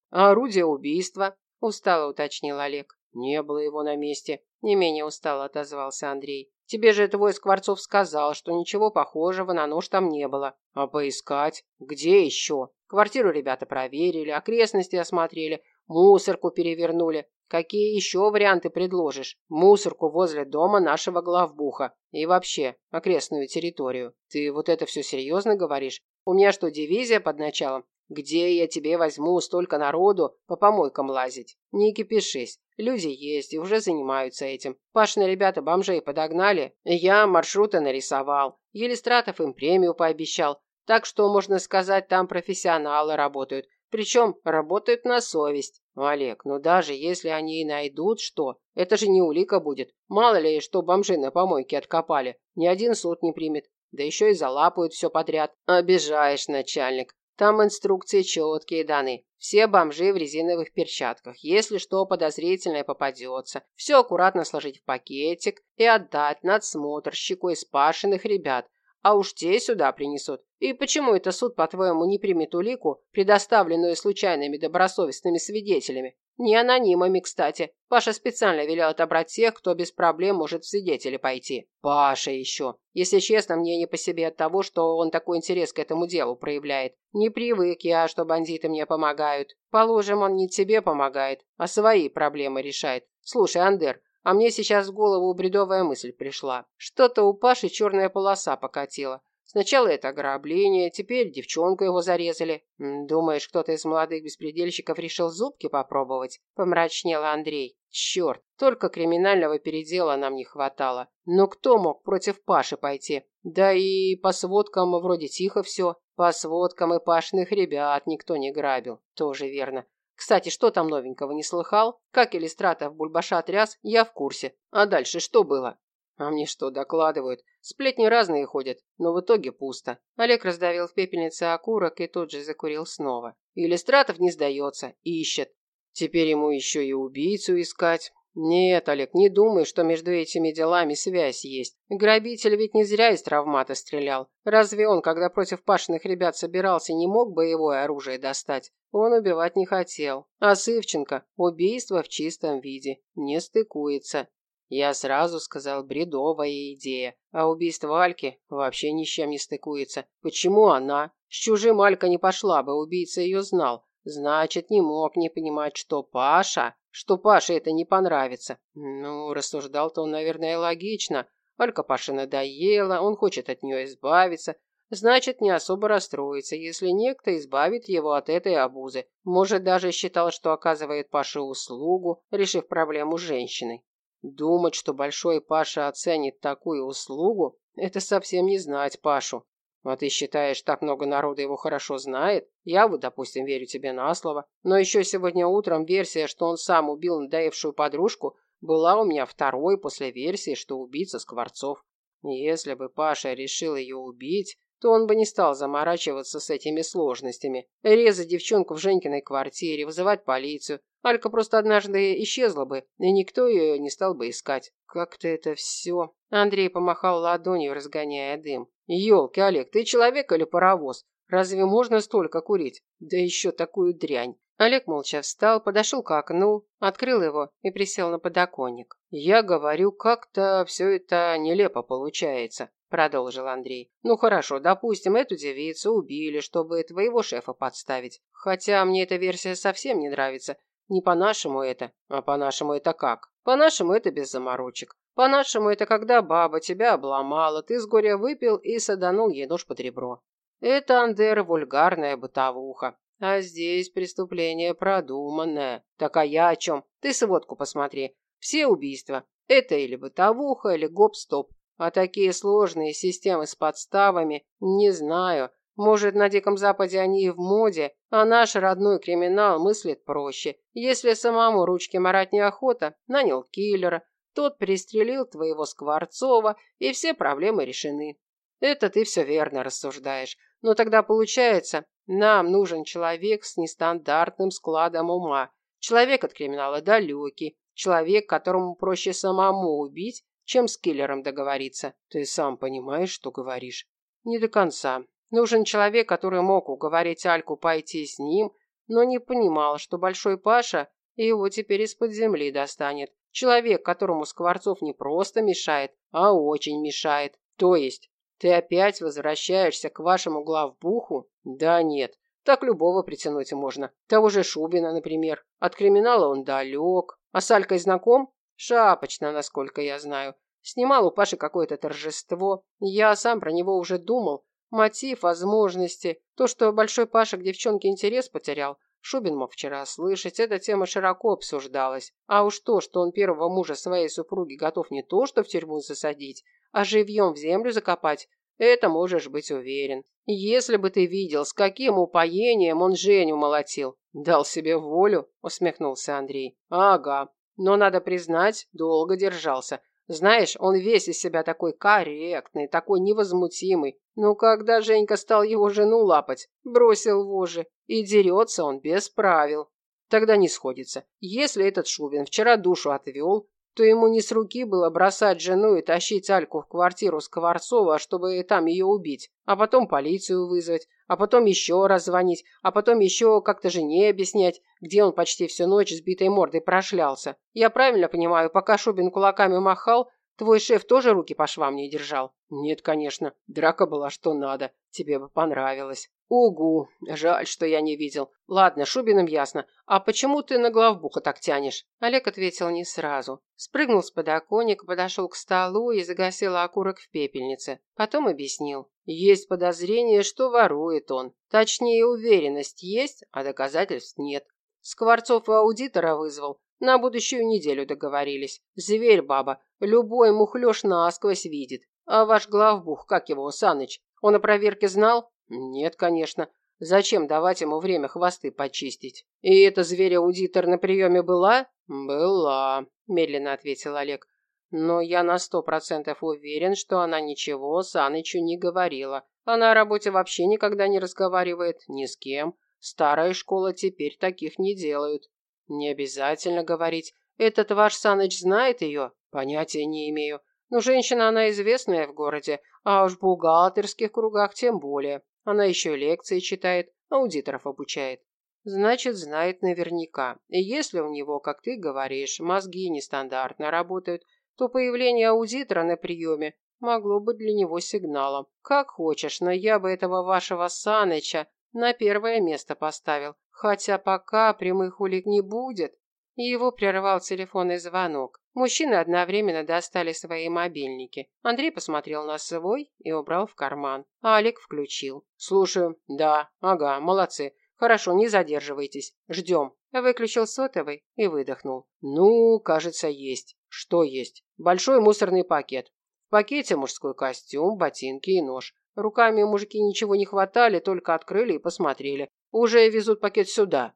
А орудие убийства? Устало уточнил Олег. Не было его на месте. Не менее устало отозвался Андрей. Тебе же твой Скворцов сказал, что ничего похожего на нож там не было. А поискать? Где еще? Квартиру ребята проверили, окрестности осмотрели, мусорку перевернули. Какие еще варианты предложишь? Мусорку возле дома нашего главбуха. И вообще, окрестную территорию. Ты вот это все серьезно говоришь? У меня что, дивизия под началом? Где я тебе возьму столько народу по помойкам лазить? Не кипишись. Люди есть и уже занимаются этим. Пашины ребята бомжей подогнали. Я маршруты нарисовал. Елистратов им премию пообещал. Так что, можно сказать, там профессионалы работают. Причем работают на совесть. Олег, ну даже если они и найдут что, это же не улика будет. Мало ли, что бомжи на помойке откопали. Ни один суд не примет. Да еще и залапают все подряд. Обижаешь, начальник. Там инструкции четкие даны. Все бомжи в резиновых перчатках. Если что подозрительное попадется, все аккуратно сложить в пакетик и отдать надсмотрщику из пашенных ребят. А уж те сюда принесут. И почему это суд, по-твоему, не примет улику, предоставленную случайными добросовестными свидетелями? Не анонимами, кстати. Паша специально велел отобрать тех, кто без проблем может в свидетели пойти. Паша еще. Если честно, мне не по себе от того, что он такой интерес к этому делу проявляет. Не привык я, что бандиты мне помогают. Положим, он не тебе помогает, а свои проблемы решает. Слушай, Андер, а мне сейчас в голову бредовая мысль пришла. Что-то у Паши черная полоса покатила. Сначала это ограбление, теперь девчонку его зарезали. Думаешь, кто-то из молодых беспредельщиков решил зубки попробовать? Помрачнел Андрей. Черт, только криминального передела нам не хватало. Но кто мог против Паши пойти? Да и по сводкам вроде тихо все. По сводкам и Пашных ребят никто не грабил. Тоже верно. Кстати, что там новенького не слыхал? Как иллюстратов Бульбаша тряс, я в курсе. А дальше что было? А мне что, докладывают? Сплетни разные ходят, но в итоге пусто. Олег раздавил в пепельнице окурок и тут же закурил снова. Иллюстратов не сдается, ищет. Теперь ему еще и убийцу искать. «Нет, Олег, не думай, что между этими делами связь есть. Грабитель ведь не зря из травмата стрелял. Разве он, когда против пашных ребят собирался, не мог боевое оружие достать? Он убивать не хотел. А Сывченко – убийство в чистом виде. Не стыкуется. Я сразу сказал, бредовая идея. А убийство Альки вообще ни с чем не стыкуется. Почему она? С чужим Алька не пошла бы, убийца ее знал. Значит, не мог не понимать, что Паша что Паше это не понравится. Ну, рассуждал-то он, наверное, логично. Алька Паше надоела, он хочет от нее избавиться. Значит, не особо расстроится, если некто избавит его от этой обузы. Может, даже считал, что оказывает Паше услугу, решив проблему с женщиной. Думать, что Большой Паша оценит такую услугу, это совсем не знать Пашу. А ты считаешь, так много народа его хорошо знает? Я вот, допустим, верю тебе на слово. Но еще сегодня утром версия, что он сам убил надоевшую подружку, была у меня второй после версии, что убийца Скворцов. Если бы Паша решил ее убить, то он бы не стал заморачиваться с этими сложностями. Резать девчонку в Женькиной квартире, вызывать полицию. Алька просто однажды исчезла бы, и никто ее не стал бы искать. Как-то это все... Андрей помахал ладонью, разгоняя дым. Ёлки, Олег, ты человек или паровоз? Разве можно столько курить? Да еще такую дрянь. Олег молча встал, подошел к окну, открыл его и присел на подоконник. «Я говорю, как-то все это нелепо получается», – продолжил Андрей. «Ну хорошо, допустим, эту девицу убили, чтобы твоего шефа подставить. Хотя мне эта версия совсем не нравится. Не по-нашему это. А по-нашему это как? По-нашему это без заморочек. По-нашему, это когда баба тебя обломала, ты с горя выпил и саданул ей нож под ребро. Это, Андер, вульгарная бытовуха. А здесь преступление продуманное. Так а я о чем? Ты сводку посмотри. Все убийства. Это или бытовуха, или гоп-стоп. А такие сложные системы с подставами, не знаю. Может, на Диком Западе они и в моде, а наш родной криминал мыслит проще. Если самому ручки марать неохота, нанял киллера, тот пристрелил твоего Скворцова, и все проблемы решены. Это ты все верно рассуждаешь. Но тогда получается, нам нужен человек с нестандартным складом ума. Человек от криминала далекий. Человек, которому проще самому убить, чем с киллером договориться. Ты сам понимаешь, что говоришь. Не до конца. Нужен человек, который мог уговорить Альку пойти с ним, но не понимал, что Большой Паша его теперь из-под земли достанет. Человек, которому Скворцов не просто мешает, а очень мешает. То есть, ты опять возвращаешься к вашему главбуху? Да нет, так любого притянуть можно. Того же Шубина, например. От криминала он далек, А с Алькой знаком? Шапочно, насколько я знаю. Снимал у Паши какое-то торжество. Я сам про него уже думал. Мотив, возможности. То, что Большой Паша к девчонке интерес потерял, Шубин мог вчера слышать, эта тема широко обсуждалась. А уж то, что он первого мужа своей супруги готов не то что в тюрьму засадить, а живьем в землю закопать, это можешь быть уверен. Если бы ты видел, с каким упоением он Женю молотил. Дал себе волю, усмехнулся Андрей. Ага, но надо признать, долго держался. Знаешь, он весь из себя такой корректный, такой невозмутимый. Но когда Женька стал его жену лапать, бросил вожжи. И дерется он без правил. Тогда не сходится. Если этот Шубин вчера душу отвел, то ему не с руки было бросать жену и тащить Альку в квартиру Скворцова, чтобы там ее убить, а потом полицию вызвать, а потом еще раз звонить, а потом еще как-то жене объяснять, где он почти всю ночь сбитой мордой прошлялся. Я правильно понимаю, пока Шубин кулаками махал, твой шеф тоже руки по швам не держал? Нет, конечно, драка была что надо, тебе бы понравилось. «Угу, жаль, что я не видел. Ладно, Шубиным ясно. А почему ты на главбуха так тянешь?» Олег ответил не сразу. Спрыгнул с подоконника, подошел к столу и загасил окурок в пепельнице. Потом объяснил. «Есть подозрение, что ворует он. Точнее, уверенность есть, а доказательств нет. Скворцов аудитора вызвал. На будущую неделю договорились. Зверь, баба, любой мухлёж насквозь видит. А ваш главбух, как его, Саныч, он о проверке знал?» Нет, конечно. Зачем давать ему время хвосты почистить? И эта зверя-аудитор на приеме была? Была, медленно ответил Олег. Но я на сто процентов уверен, что она ничего Санычу не говорила. Она о работе вообще никогда не разговаривает, ни с кем. Старая школа теперь таких не делают. Не обязательно говорить. Этот ваш Саныч знает ее? Понятия не имею. Но женщина она известная в городе, а уж в бухгалтерских кругах тем более. Она еще лекции читает, аудиторов обучает. Значит, знает наверняка. И если у него, как ты говоришь, мозги нестандартно работают, то появление аудитора на приеме могло быть для него сигналом. Как хочешь, но я бы этого вашего Саныча на первое место поставил. Хотя пока прямых улик не будет. Его прервал телефонный звонок. Мужчины одновременно достали свои мобильники. Андрей посмотрел на свой и убрал в карман. А Олег включил. «Слушаю. Да. Ага. Молодцы. Хорошо, не задерживайтесь. Ждем». Выключил сотовый и выдохнул. «Ну, кажется, есть. Что есть? Большой мусорный пакет. Пакете мужской костюм, ботинки и нож. Руками мужики ничего не хватали, только открыли и посмотрели. Уже везут пакет сюда».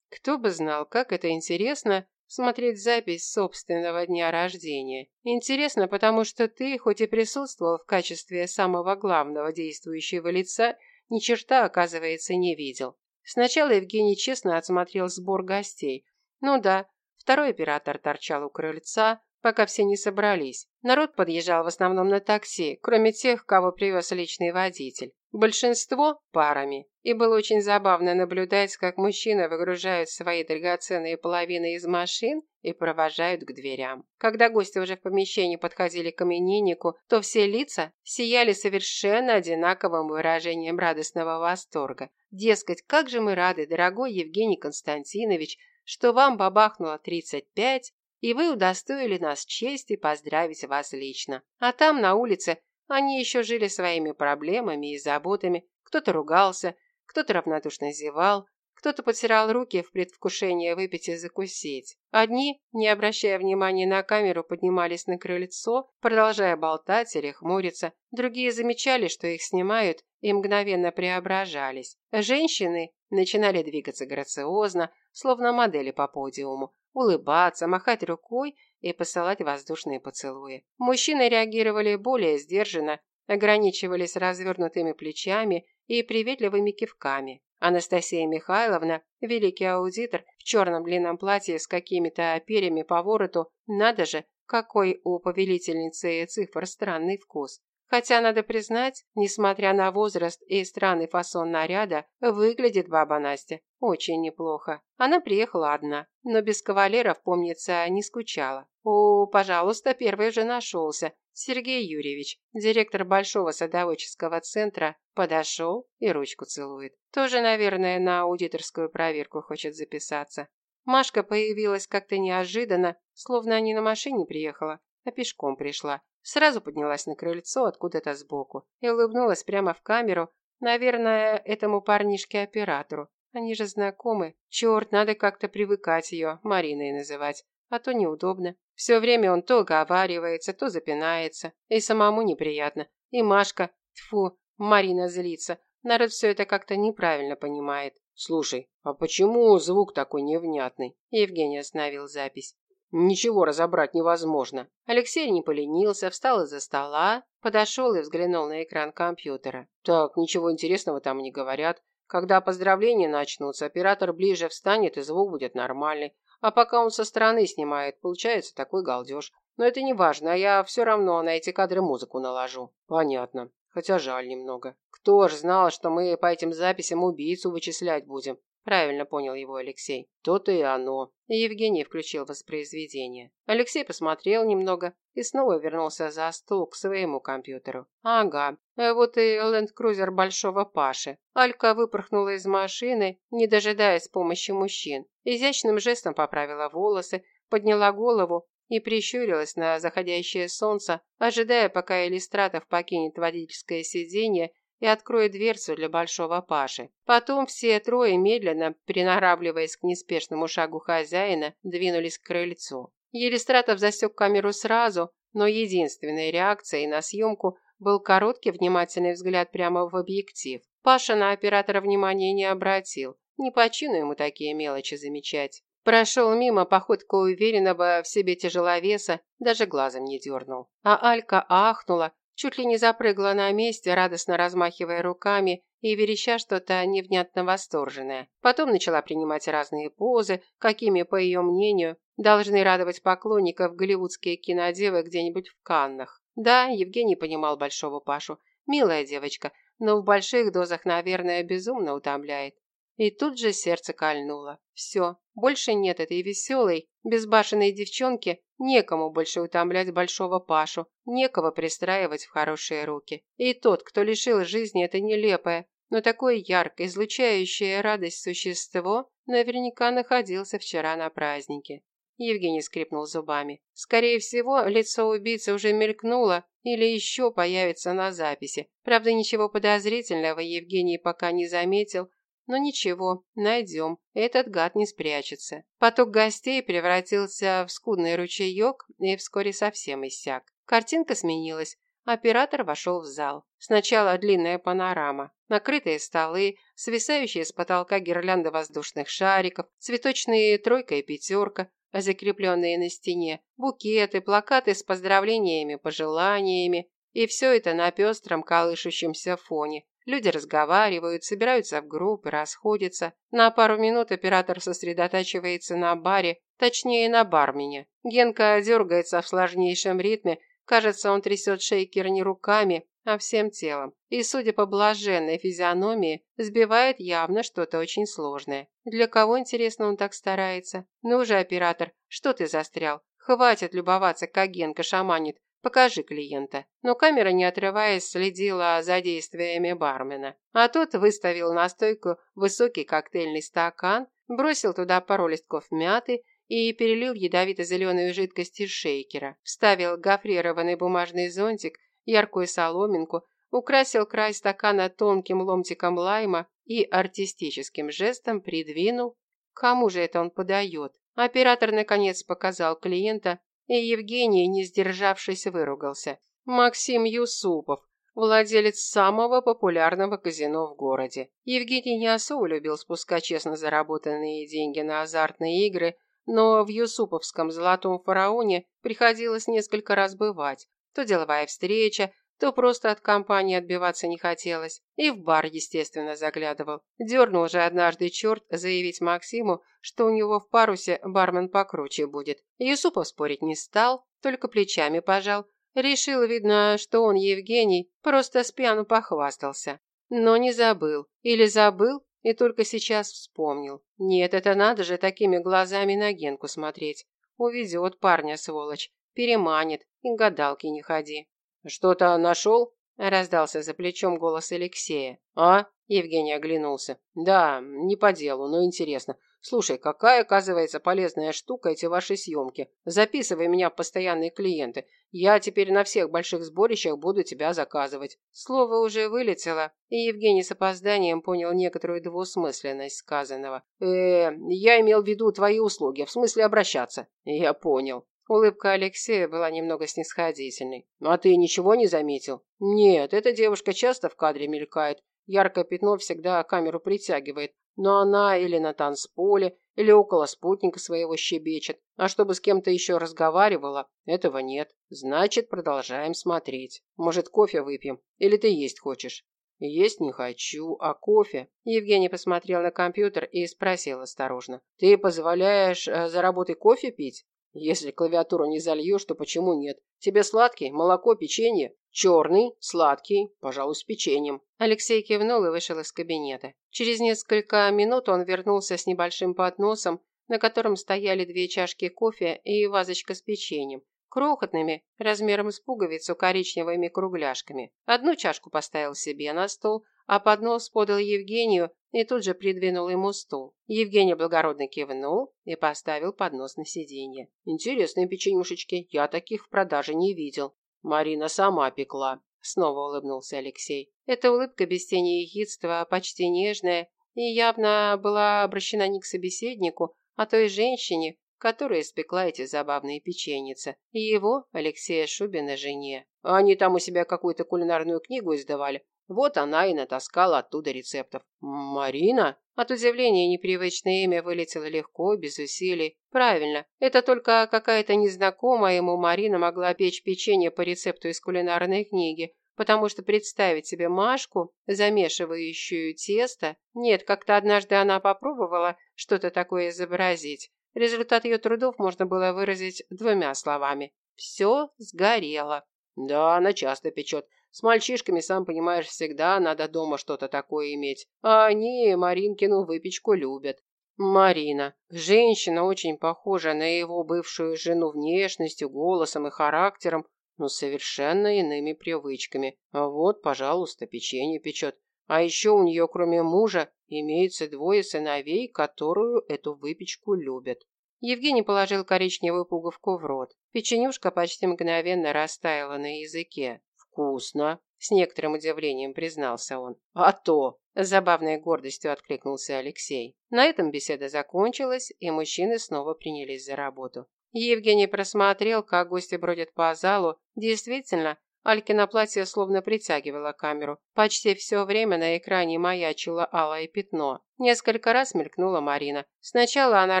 Кто бы знал, как это интересно смотреть запись собственного дня рождения. Интересно, потому что ты, хоть и присутствовал в качестве самого главного действующего лица, ни черта, оказывается, не видел. Сначала Евгений честно отсмотрел сбор гостей. Ну да, второй оператор торчал у крыльца, пока все не собрались. Народ подъезжал в основном на такси, кроме тех, кого привез личный водитель. Большинство – парами. И было очень забавно наблюдать, как мужчины выгружают свои драгоценные половины из машин и провожают к дверям. Когда гости уже в помещении подходили к имениннику, то все лица сияли совершенно одинаковым выражением радостного восторга. Дескать, как же мы рады, дорогой Евгений Константинович, что вам бабахнуло 35, и вы удостоили нас чести поздравить вас лично. А там, на улице, они еще жили своими проблемами и заботами. Кто-то ругался, кто-то равнодушно зевал, кто-то потирал руки в предвкушении выпить и закусить. Одни, не обращая внимания на камеру, поднимались на крыльцо, продолжая болтать или хмуриться. Другие замечали, что их снимают, и мгновенно преображались. Женщины начинали двигаться грациозно, словно модели по подиуму, улыбаться, махать рукой и посылать воздушные поцелуи. Мужчины реагировали более сдержанно, ограничивались развернутыми плечами и приветливыми кивками. Анастасия Михайловна, великий аудитор, в черном длинном платье с какими-то перьями по вороту, надо же, какой у повелительницы цифр странный вкус. Хотя, надо признать, несмотря на возраст и странный фасон наряда, выглядит баба Настя очень неплохо. Она приехала одна, но без кавалеров, помнится, не скучала. О, пожалуйста, первый же нашелся. Сергей Юрьевич, директор Большого садоводческого центра, подошел и ручку целует. Тоже, наверное, на аудиторскую проверку хочет записаться. Машка появилась как-то неожиданно, словно не на машине приехала, а пешком пришла. Сразу поднялась на крыльцо откуда-то сбоку и улыбнулась прямо в камеру, наверное, этому парнишке-оператору. Они же знакомы. Черт, надо как-то привыкать ее, Мариной называть, а то неудобно. Все время он то оговаривается, то запинается, и самому неприятно. И Машка, тьфу, Марина злится. Народ все это как-то неправильно понимает. Слушай, а почему звук такой невнятный? Евгений остановил запись. Ничего разобрать невозможно. Алексей не поленился, встал из-за стола, подошел и взглянул на экран компьютера. Так, ничего интересного там не говорят. Когда поздравления начнутся, оператор ближе встанет и звук будет нормальный. А пока он со стороны снимает, получается такой галдеж. Но это не важно, я все равно на эти кадры музыку наложу. Понятно. Хотя жаль немного. Кто ж знал, что мы по этим записям убийцу вычислять будем? Правильно понял его Алексей. То-то и оно. Евгений включил воспроизведение. Алексей посмотрел немного и снова вернулся за стол к своему компьютеру. Ага, вот и ленд-крузер Большого Паши. Алька выпорхнула из машины, не дожидаясь помощи мужчин. Изящным жестом поправила волосы, подняла голову и прищурилась на заходящее солнце, ожидая, пока Элистратов покинет водительское сиденье и откроет дверцу для большого Паши. Потом все трое, медленно, приноравливаясь к неспешному шагу хозяина, двинулись к крыльцу. Елистратов засек камеру сразу, но единственной реакцией на съемку был короткий внимательный взгляд прямо в объектив. Паша на оператора внимания не обратил. Не по чину ему такие мелочи замечать. Прошел мимо походкой уверенного в себе тяжеловеса, даже глазом не дернул. А Алька ахнула, чуть ли не запрыгала на месте, радостно размахивая руками и вереща что-то невнятно восторженное. Потом начала принимать разные позы, какими, по ее мнению, должны радовать поклонников голливудские кинодевы где-нибудь в Каннах. Да, Евгений понимал Большого Пашу. Милая девочка, но в больших дозах, наверное, безумно утомляет. И тут же сердце кольнуло. Все, больше нет этой веселой, безбашенной девчонки, некому больше утомлять большого Пашу, некого пристраивать в хорошие руки. И тот, кто лишил жизни это нелепое, но такое яркое, излучающее радость существо, наверняка находился вчера на празднике. Евгений скрипнул зубами. Скорее всего, лицо убийцы уже мелькнуло или еще появится на записи. Правда, ничего подозрительного Евгений пока не заметил, но ничего, найдем, этот гад не спрячется. Поток гостей превратился в скудный ручеек и вскоре совсем иссяк. Картинка сменилась. Оператор вошел в зал. Сначала длинная панорама. Накрытые столы, свисающие с потолка гирлянды воздушных шариков, цветочные тройка и пятерка, закрепленные на стене, букеты, плакаты с поздравлениями, пожеланиями. И все это на пестром колышущемся фоне, Люди разговаривают, собираются в группы, расходятся. На пару минут оператор сосредотачивается на баре, точнее на бармене. Генка дергается в сложнейшем ритме, кажется, он трясет шейкер не руками, а всем телом. И, судя по блаженной физиономии, сбивает явно что-то очень сложное. Для кого, интересно, он так старается? Ну же, оператор, что ты застрял? Хватит любоваться, как Генка шаманит. Покажи клиента. Но камера, не отрываясь, следила за действиями бармена. А тот выставил на стойку высокий коктейльный стакан, бросил туда пару листков мяты и перелил ядовито-зеленую жидкость из шейкера. Вставил гофрированный бумажный зонтик, яркую соломинку, украсил край стакана тонким ломтиком лайма и артистическим жестом придвинул. Кому же это он подает? Оператор, наконец, показал клиента и Евгений, не сдержавшись, выругался. Максим Юсупов, владелец самого популярного казино в городе. Евгений не особо любил спускать честно заработанные деньги на азартные игры, но в Юсуповском золотом фараоне приходилось несколько раз бывать. То деловая встреча, то просто от компании отбиваться не хотелось. И в бар, естественно, заглядывал. Дернул же однажды черт заявить Максиму, что у него в парусе бармен покруче будет. Юсупов спорить не стал, только плечами пожал. Решил, видно, что он, Евгений, просто с пьяну похвастался. Но не забыл. Или забыл, и только сейчас вспомнил. Нет, это надо же такими глазами на Генку смотреть. Увезет парня, сволочь. Переманит, и гадалки не ходи. «Что-то нашел?» – раздался за плечом голос Алексея. «А? Евгений оглянулся. Да, не по делу, но интересно. Слушай, какая, оказывается, полезная штука эти ваши съемки. Записывай меня в постоянные клиенты. Я теперь на всех больших сборищах буду тебя заказывать. Слово уже вылетело, и Евгений с опозданием понял некоторую двусмысленность сказанного. Э, я имел в виду твои услуги, в смысле обращаться. Я понял. Улыбка Алексея была немного снисходительной. «А ты ничего не заметил?» «Нет, эта девушка часто в кадре мелькает. Яркое пятно всегда камеру притягивает. Но она или на танцполе, или около спутника своего щебечет. А чтобы с кем-то еще разговаривала, этого нет. Значит, продолжаем смотреть. Может, кофе выпьем? Или ты есть хочешь?» «Есть не хочу, а кофе?» Евгений посмотрел на компьютер и спросил осторожно. «Ты позволяешь э, за работой кофе пить?» Если клавиатуру не зальешь, то почему нет? Тебе сладкий? Молоко, печенье? Черный, сладкий, пожалуй, с печеньем. Алексей кивнул и вышел из кабинета. Через несколько минут он вернулся с небольшим подносом, на котором стояли две чашки кофе и вазочка с печеньем. Крохотными, размером с пуговицу, коричневыми кругляшками. Одну чашку поставил себе на стол, а поднос подал Евгению и тут же придвинул ему стул. Евгений благородно кивнул и поставил поднос на сиденье. «Интересные печенюшечки, я таких в продаже не видел. Марина сама пекла», – снова улыбнулся Алексей. Эта улыбка без тени ехидства, почти нежная, и явно была обращена не к собеседнику, а той женщине, которая испекла эти забавные печеницы, и его, Алексея Шубина, жене. Они там у себя какую-то кулинарную книгу издавали, вот она и натаскала оттуда рецептов. Марина? От удивления непривычное имя вылетело легко, без усилий. Правильно, это только какая-то незнакомая ему Марина могла печь печенье по рецепту из кулинарной книги, потому что представить себе Машку, замешивающую тесто, нет, как-то однажды она попробовала что-то такое изобразить. Результат ее трудов можно было выразить двумя словами. Все сгорело. Да, она часто печет. С мальчишками, сам понимаешь, всегда надо дома что-то такое иметь. А они Маринкину выпечку любят. Марина. Женщина, очень похожа на его бывшую жену внешностью, голосом и характером, но совершенно иными привычками. А вот, пожалуйста, печенье печет. А еще у нее, кроме мужа, имеется двое сыновей, которую эту выпечку любят. Евгений положил коричневую пуговку в рот. Печенюшка почти мгновенно растаяла на языке. «Вкусно», – с некоторым удивлением признался он. «А то!» – забавной гордостью откликнулся Алексей. На этом беседа закончилась, и мужчины снова принялись за работу. Евгений просмотрел, как гости бродят по залу. Действительно, Алькино платье словно притягивало камеру. Почти все время на экране маячило алое пятно. Несколько раз мелькнула Марина. Сначала она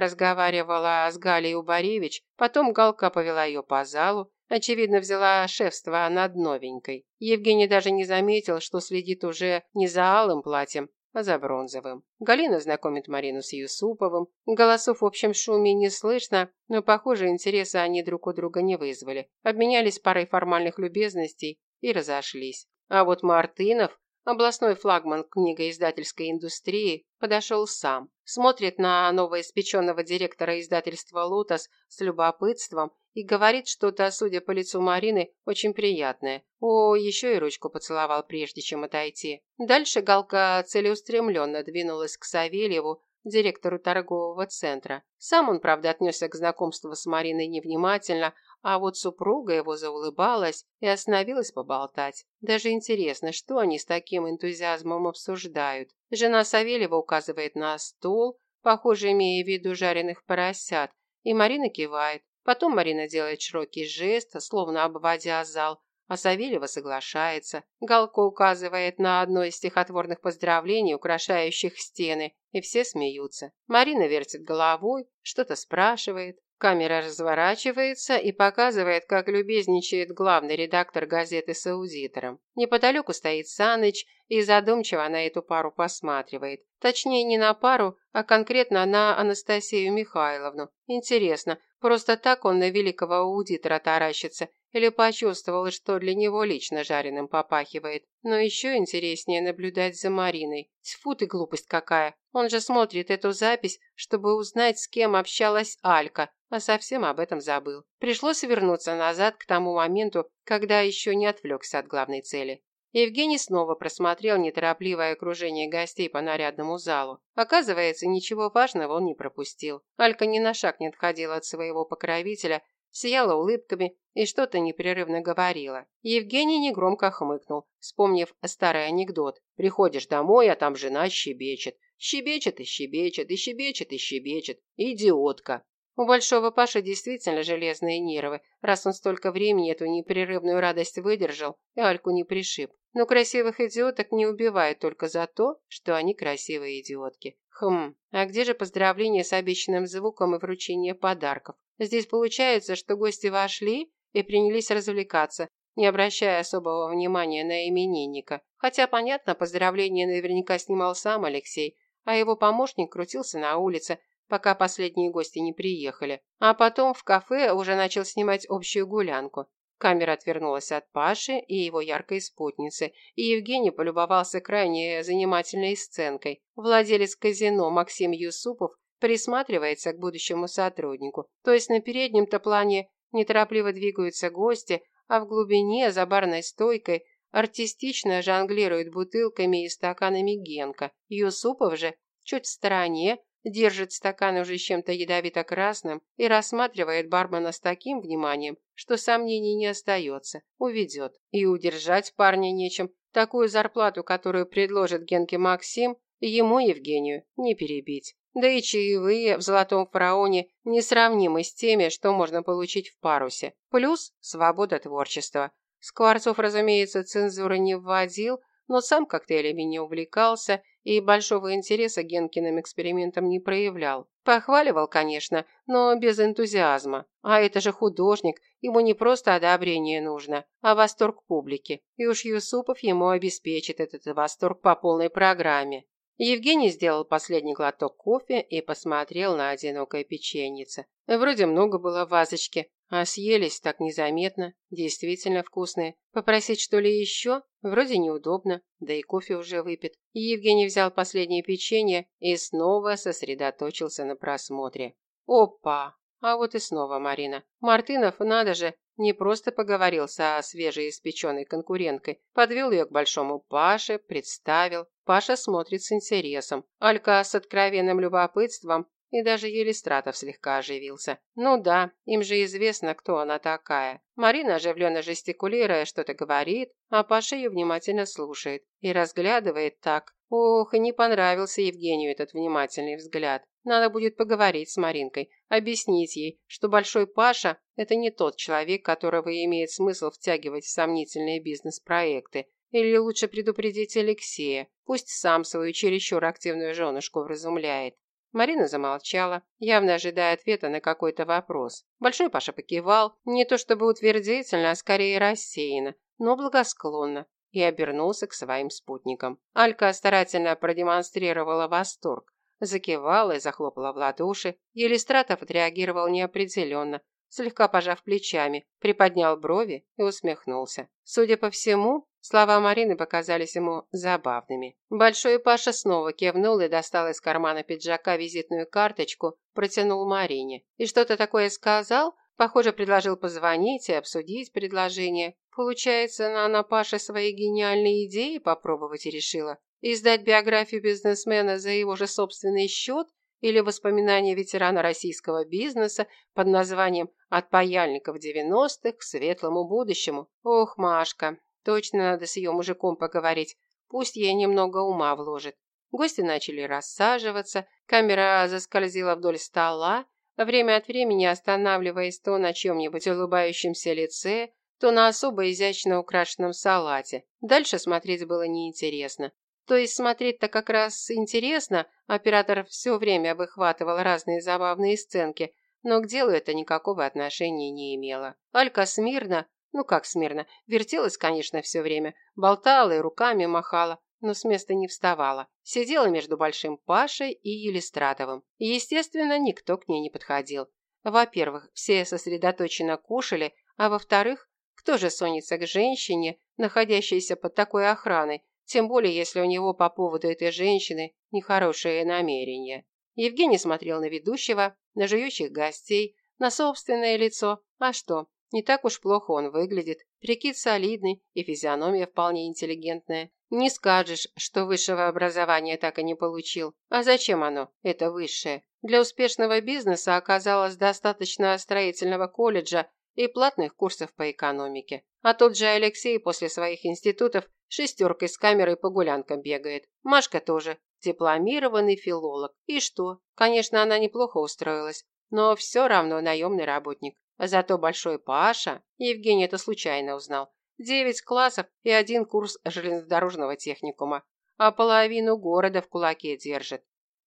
разговаривала с Галей Убаревич, потом Галка повела ее по залу, Очевидно, взяла шефство над новенькой. Евгений даже не заметил, что следит уже не за алым платьем, а за бронзовым. Галина знакомит Марину с Юсуповым. Голосов в общем шуме не слышно, но, похоже, интереса они друг у друга не вызвали. Обменялись парой формальных любезностей и разошлись. А вот Мартынов Областной флагман книгоиздательской индустрии подошел сам, смотрит на новоиспеченного директора издательства «Лотос» с любопытством и говорит что-то, судя по лицу Марины, очень приятное. О, еще и ручку поцеловал, прежде чем отойти. Дальше Галка целеустремленно двинулась к Савельеву, директору торгового центра. Сам он, правда, отнесся к знакомству с Мариной невнимательно, а вот супруга его заулыбалась и остановилась поболтать. Даже интересно, что они с таким энтузиазмом обсуждают. Жена Савельева указывает на стол, похоже, имея в виду жареных поросят, и Марина кивает. Потом Марина делает широкий жест, словно обводя зал, а Савельева соглашается. Галко указывает на одно из стихотворных поздравлений, украшающих стены, и все смеются. Марина вертит головой, что-то спрашивает. Камера разворачивается и показывает, как любезничает главный редактор газеты с аудитором. Неподалеку стоит Саныч и задумчиво на эту пару посматривает. Точнее, не на пару, а конкретно на Анастасию Михайловну. Интересно, просто так он на великого аудитора таращится или почувствовал, что для него лично жареным попахивает. Но еще интереснее наблюдать за Мариной. Тьфу ты, глупость какая. Он же смотрит эту запись, чтобы узнать, с кем общалась Алька, а совсем об этом забыл. Пришлось вернуться назад к тому моменту, когда еще не отвлекся от главной цели. Евгений снова просмотрел неторопливое окружение гостей по нарядному залу. Оказывается, ничего важного он не пропустил. Алька ни на шаг не отходила от своего покровителя, сияла улыбками и что-то непрерывно говорила. Евгений негромко хмыкнул, вспомнив старый анекдот. «Приходишь домой, а там жена щебечет. Щебечет и щебечет, и щебечет, и щебечет. Идиотка!» У Большого Паши действительно железные нервы, раз он столько времени эту непрерывную радость выдержал и Альку не пришиб. Но красивых идиоток не убивают только за то, что они красивые идиотки. Хм, а где же поздравление с обещанным звуком и вручение подарков? Здесь получается, что гости вошли и принялись развлекаться, не обращая особого внимания на именинника. Хотя, понятно, поздравление наверняка снимал сам Алексей, а его помощник крутился на улице, пока последние гости не приехали. А потом в кафе уже начал снимать общую гулянку. Камера отвернулась от Паши и его яркой спутницы, и Евгений полюбовался крайне занимательной сценкой. Владелец казино Максим Юсупов присматривается к будущему сотруднику. То есть на переднем-то плане неторопливо двигаются гости, а в глубине, за барной стойкой, артистично жонглирует бутылками и стаканами Генка. Юсупов же чуть в стороне, держит стакан уже чем-то ядовито-красным и рассматривает бармена с таким вниманием, что сомнений не остается. Уведет. И удержать парня нечем. Такую зарплату, которую предложит Генке Максим, ему, Евгению, не перебить. Да и чаевые в «Золотом фараоне» несравнимы с теми, что можно получить в парусе. Плюс свобода творчества. Скворцов, разумеется, цензуры не вводил, но сам коктейлями не увлекался и большого интереса Генкиным экспериментам не проявлял. Похваливал, конечно, но без энтузиазма. А это же художник, ему не просто одобрение нужно, а восторг публики. И уж Юсупов ему обеспечит этот восторг по полной программе. Евгений сделал последний глоток кофе и посмотрел на одинокое печеньице. Вроде много было в вазочке, а съелись так незаметно, действительно вкусные. Попросить что ли еще? Вроде неудобно, да и кофе уже выпит. Евгений взял последнее печенье и снова сосредоточился на просмотре. Опа! А вот и снова Марина. Мартынов, надо же, не просто поговорил со свежеиспеченной конкуренткой, подвел ее к большому Паше, представил. Паша смотрит с интересом. Алька с откровенным любопытством и даже Елистратов слегка оживился. Ну да, им же известно, кто она такая. Марина, оживленно жестикулируя, что-то говорит, а Паша ее внимательно слушает и разглядывает так. Ох, и не понравился Евгению этот внимательный взгляд. Надо будет поговорить с Маринкой, объяснить ей, что Большой Паша – это не тот человек, которого имеет смысл втягивать в сомнительные бизнес-проекты. Или лучше предупредить Алексея, пусть сам свою чересчур активную женушку вразумляет. Марина замолчала, явно ожидая ответа на какой-то вопрос. Большой Паша покивал, не то чтобы утвердительно, а скорее рассеянно, но благосклонно, и обернулся к своим спутникам. Алька старательно продемонстрировала восторг, закивала и захлопала в ладоши. Елистратов отреагировал неопределенно, слегка пожав плечами, приподнял брови и усмехнулся. Судя по всему, Слова Марины показались ему забавными. Большой Паша снова кивнул и достал из кармана пиджака визитную карточку, протянул Марине. И что-то такое сказал? Похоже, предложил позвонить и обсудить предложение. Получается, она Паше свои гениальные идеи попробовать решила? Издать биографию бизнесмена за его же собственный счет? Или воспоминания ветерана российского бизнеса под названием «От паяльников 90-х к светлому будущему». Ох, Машка, Точно надо с ее мужиком поговорить. Пусть ей немного ума вложит. Гости начали рассаживаться, камера заскользила вдоль стола, время от времени останавливаясь то на чем-нибудь улыбающемся лице, то на особо изящно украшенном салате. Дальше смотреть было неинтересно. То есть смотреть-то как раз интересно, оператор все время выхватывал разные забавные сценки, но к делу это никакого отношения не имело. Алька смирно, ну как смирно? Вертелась, конечно, все время. Болтала и руками махала, но с места не вставала. Сидела между Большим Пашей и Елистратовым. И, естественно, никто к ней не подходил. Во-первых, все сосредоточенно кушали, а во-вторых, кто же сонится к женщине, находящейся под такой охраной, тем более, если у него по поводу этой женщины нехорошие намерения. Евгений смотрел на ведущего, на жующих гостей, на собственное лицо. А что? Не так уж плохо он выглядит. Прикид солидный и физиономия вполне интеллигентная. Не скажешь, что высшего образования так и не получил. А зачем оно, это высшее? Для успешного бизнеса оказалось достаточно строительного колледжа и платных курсов по экономике. А тот же Алексей после своих институтов шестеркой с камерой по гулянкам бегает. Машка тоже. Дипломированный филолог. И что? Конечно, она неплохо устроилась, но все равно наемный работник. Зато Большой Паша, Евгений это случайно узнал, девять классов и один курс железнодорожного техникума, а половину города в кулаке держит.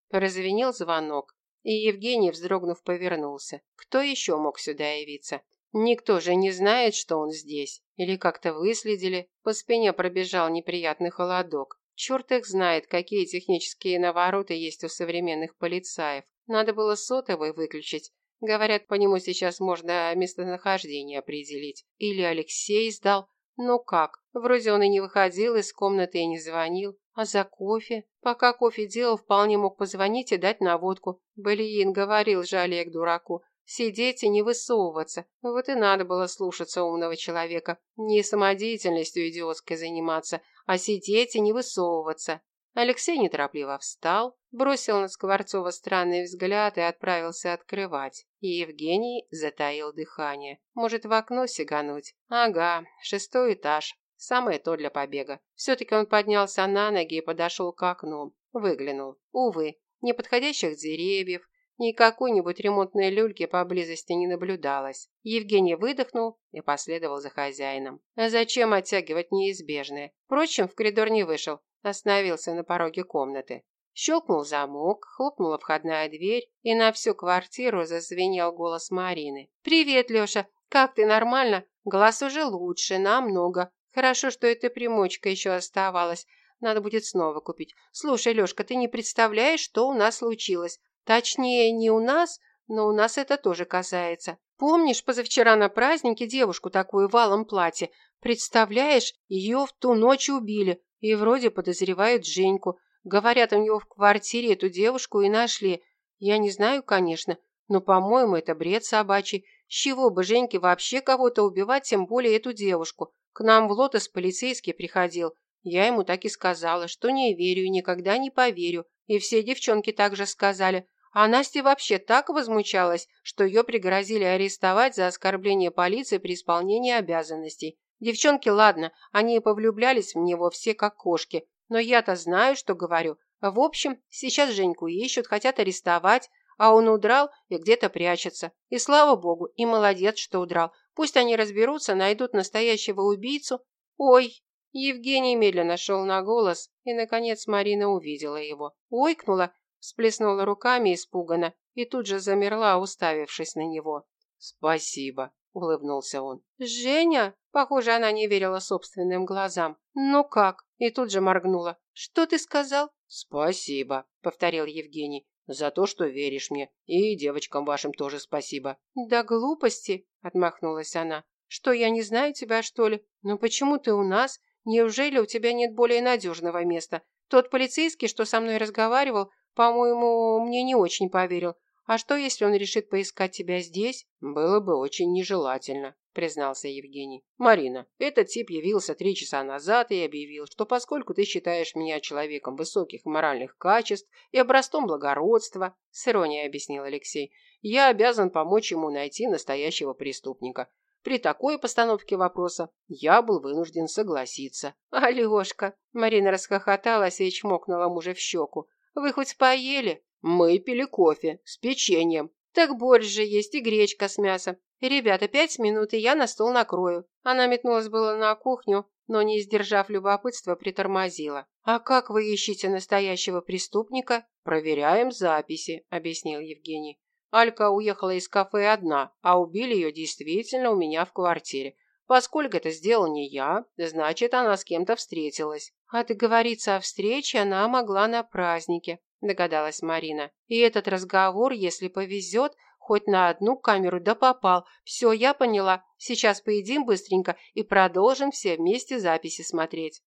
Прозвенел звонок, и Евгений, вздрогнув, повернулся. Кто еще мог сюда явиться? Никто же не знает, что он здесь. Или как-то выследили. По спине пробежал неприятный холодок. Черт их знает, какие технические навороты есть у современных полицаев. Надо было сотовый выключить. Говорят, по нему сейчас можно местонахождение определить. Или Алексей сдал. Ну как? Вроде он и не выходил из комнаты и не звонил. А за кофе? Пока кофе делал, вполне мог позвонить и дать наводку. Блин, говорил же Олег дураку. Сидеть и не высовываться. Вот и надо было слушаться умного человека. Не самодеятельностью идиотской заниматься, а сидеть и не высовываться. Алексей неторопливо встал, бросил на Скворцова странный взгляд и отправился открывать. И Евгений затаил дыхание. Может, в окно сигануть? Ага, шестой этаж. Самое то для побега. Все-таки он поднялся на ноги и подошел к окну. Выглянул. Увы, неподходящих деревьев, ни какой-нибудь ремонтной люльки поблизости не наблюдалось. Евгений выдохнул и последовал за хозяином. А зачем оттягивать неизбежное? Впрочем, в коридор не вышел, остановился на пороге комнаты. Щелкнул замок, хлопнула входная дверь, и на всю квартиру зазвенел голос Марины. «Привет, Леша! Как ты, нормально? Глаз уже лучше, намного. Хорошо, что эта примочка еще оставалась. Надо будет снова купить. Слушай, Лешка, ты не представляешь, что у нас случилось. Точнее, не у нас, но у нас это тоже касается. Помнишь, позавчера на празднике девушку такую в алом платье? Представляешь, ее в ту ночь убили. И вроде подозревают Женьку. Говорят, у него в квартире эту девушку и нашли. Я не знаю, конечно, но, по-моему, это бред собачий. С чего бы Женьке вообще кого-то убивать, тем более эту девушку? К нам в Лотос полицейский приходил. Я ему так и сказала, что не верю и никогда не поверю. И все девчонки также сказали. А Настя вообще так возмущалась, что ее пригрозили арестовать за оскорбление полиции при исполнении обязанностей. Девчонки, ладно, они повлюблялись в него все как кошки, но я-то знаю, что говорю. В общем, сейчас Женьку ищут, хотят арестовать, а он удрал и где-то прячется. И слава богу, и молодец, что удрал. Пусть они разберутся, найдут настоящего убийцу. Ой, Евгений медленно шел на голос, и, наконец, Марина увидела его. Ойкнула, всплеснула руками испуганно и тут же замерла, уставившись на него. «Спасибо», – улыбнулся он. «Женя?» Похоже, она не верила собственным глазам. «Ну как?» И тут же моргнула. «Что ты сказал?» «Спасибо», – повторил Евгений. «За то, что веришь мне. И девочкам вашим тоже спасибо». «Да глупости», – отмахнулась она. «Что, я не знаю тебя, что ли? Но почему ты у нас? Неужели у тебя нет более надежного места? Тот полицейский, что со мной разговаривал, по-моему, мне не очень поверил. А что, если он решит поискать тебя здесь? Было бы очень нежелательно, признался Евгений. Марина, этот тип явился три часа назад и объявил, что поскольку ты считаешь меня человеком высоких моральных качеств и образцом благородства, с иронией объяснил Алексей, я обязан помочь ему найти настоящего преступника. При такой постановке вопроса я был вынужден согласиться. «Алешка!» Марина расхохоталась и чмокнула мужа в щеку. «Вы хоть поели?» «Мы пили кофе с печеньем». «Так борщ же есть и гречка с мясом. Ребята, пять минут, и я на стол накрою». Она метнулась было на кухню, но, не сдержав любопытства, притормозила. «А как вы ищете настоящего преступника?» «Проверяем записи», – объяснил Евгений. Алька уехала из кафе одна, а убили ее действительно у меня в квартире. Поскольку это сделал не я, значит, она с кем-то встретилась. А договориться о встрече она могла на празднике, догадалась Марина. И этот разговор, если повезет, хоть на одну камеру да попал. Все, я поняла. Сейчас поедим быстренько и продолжим все вместе записи смотреть.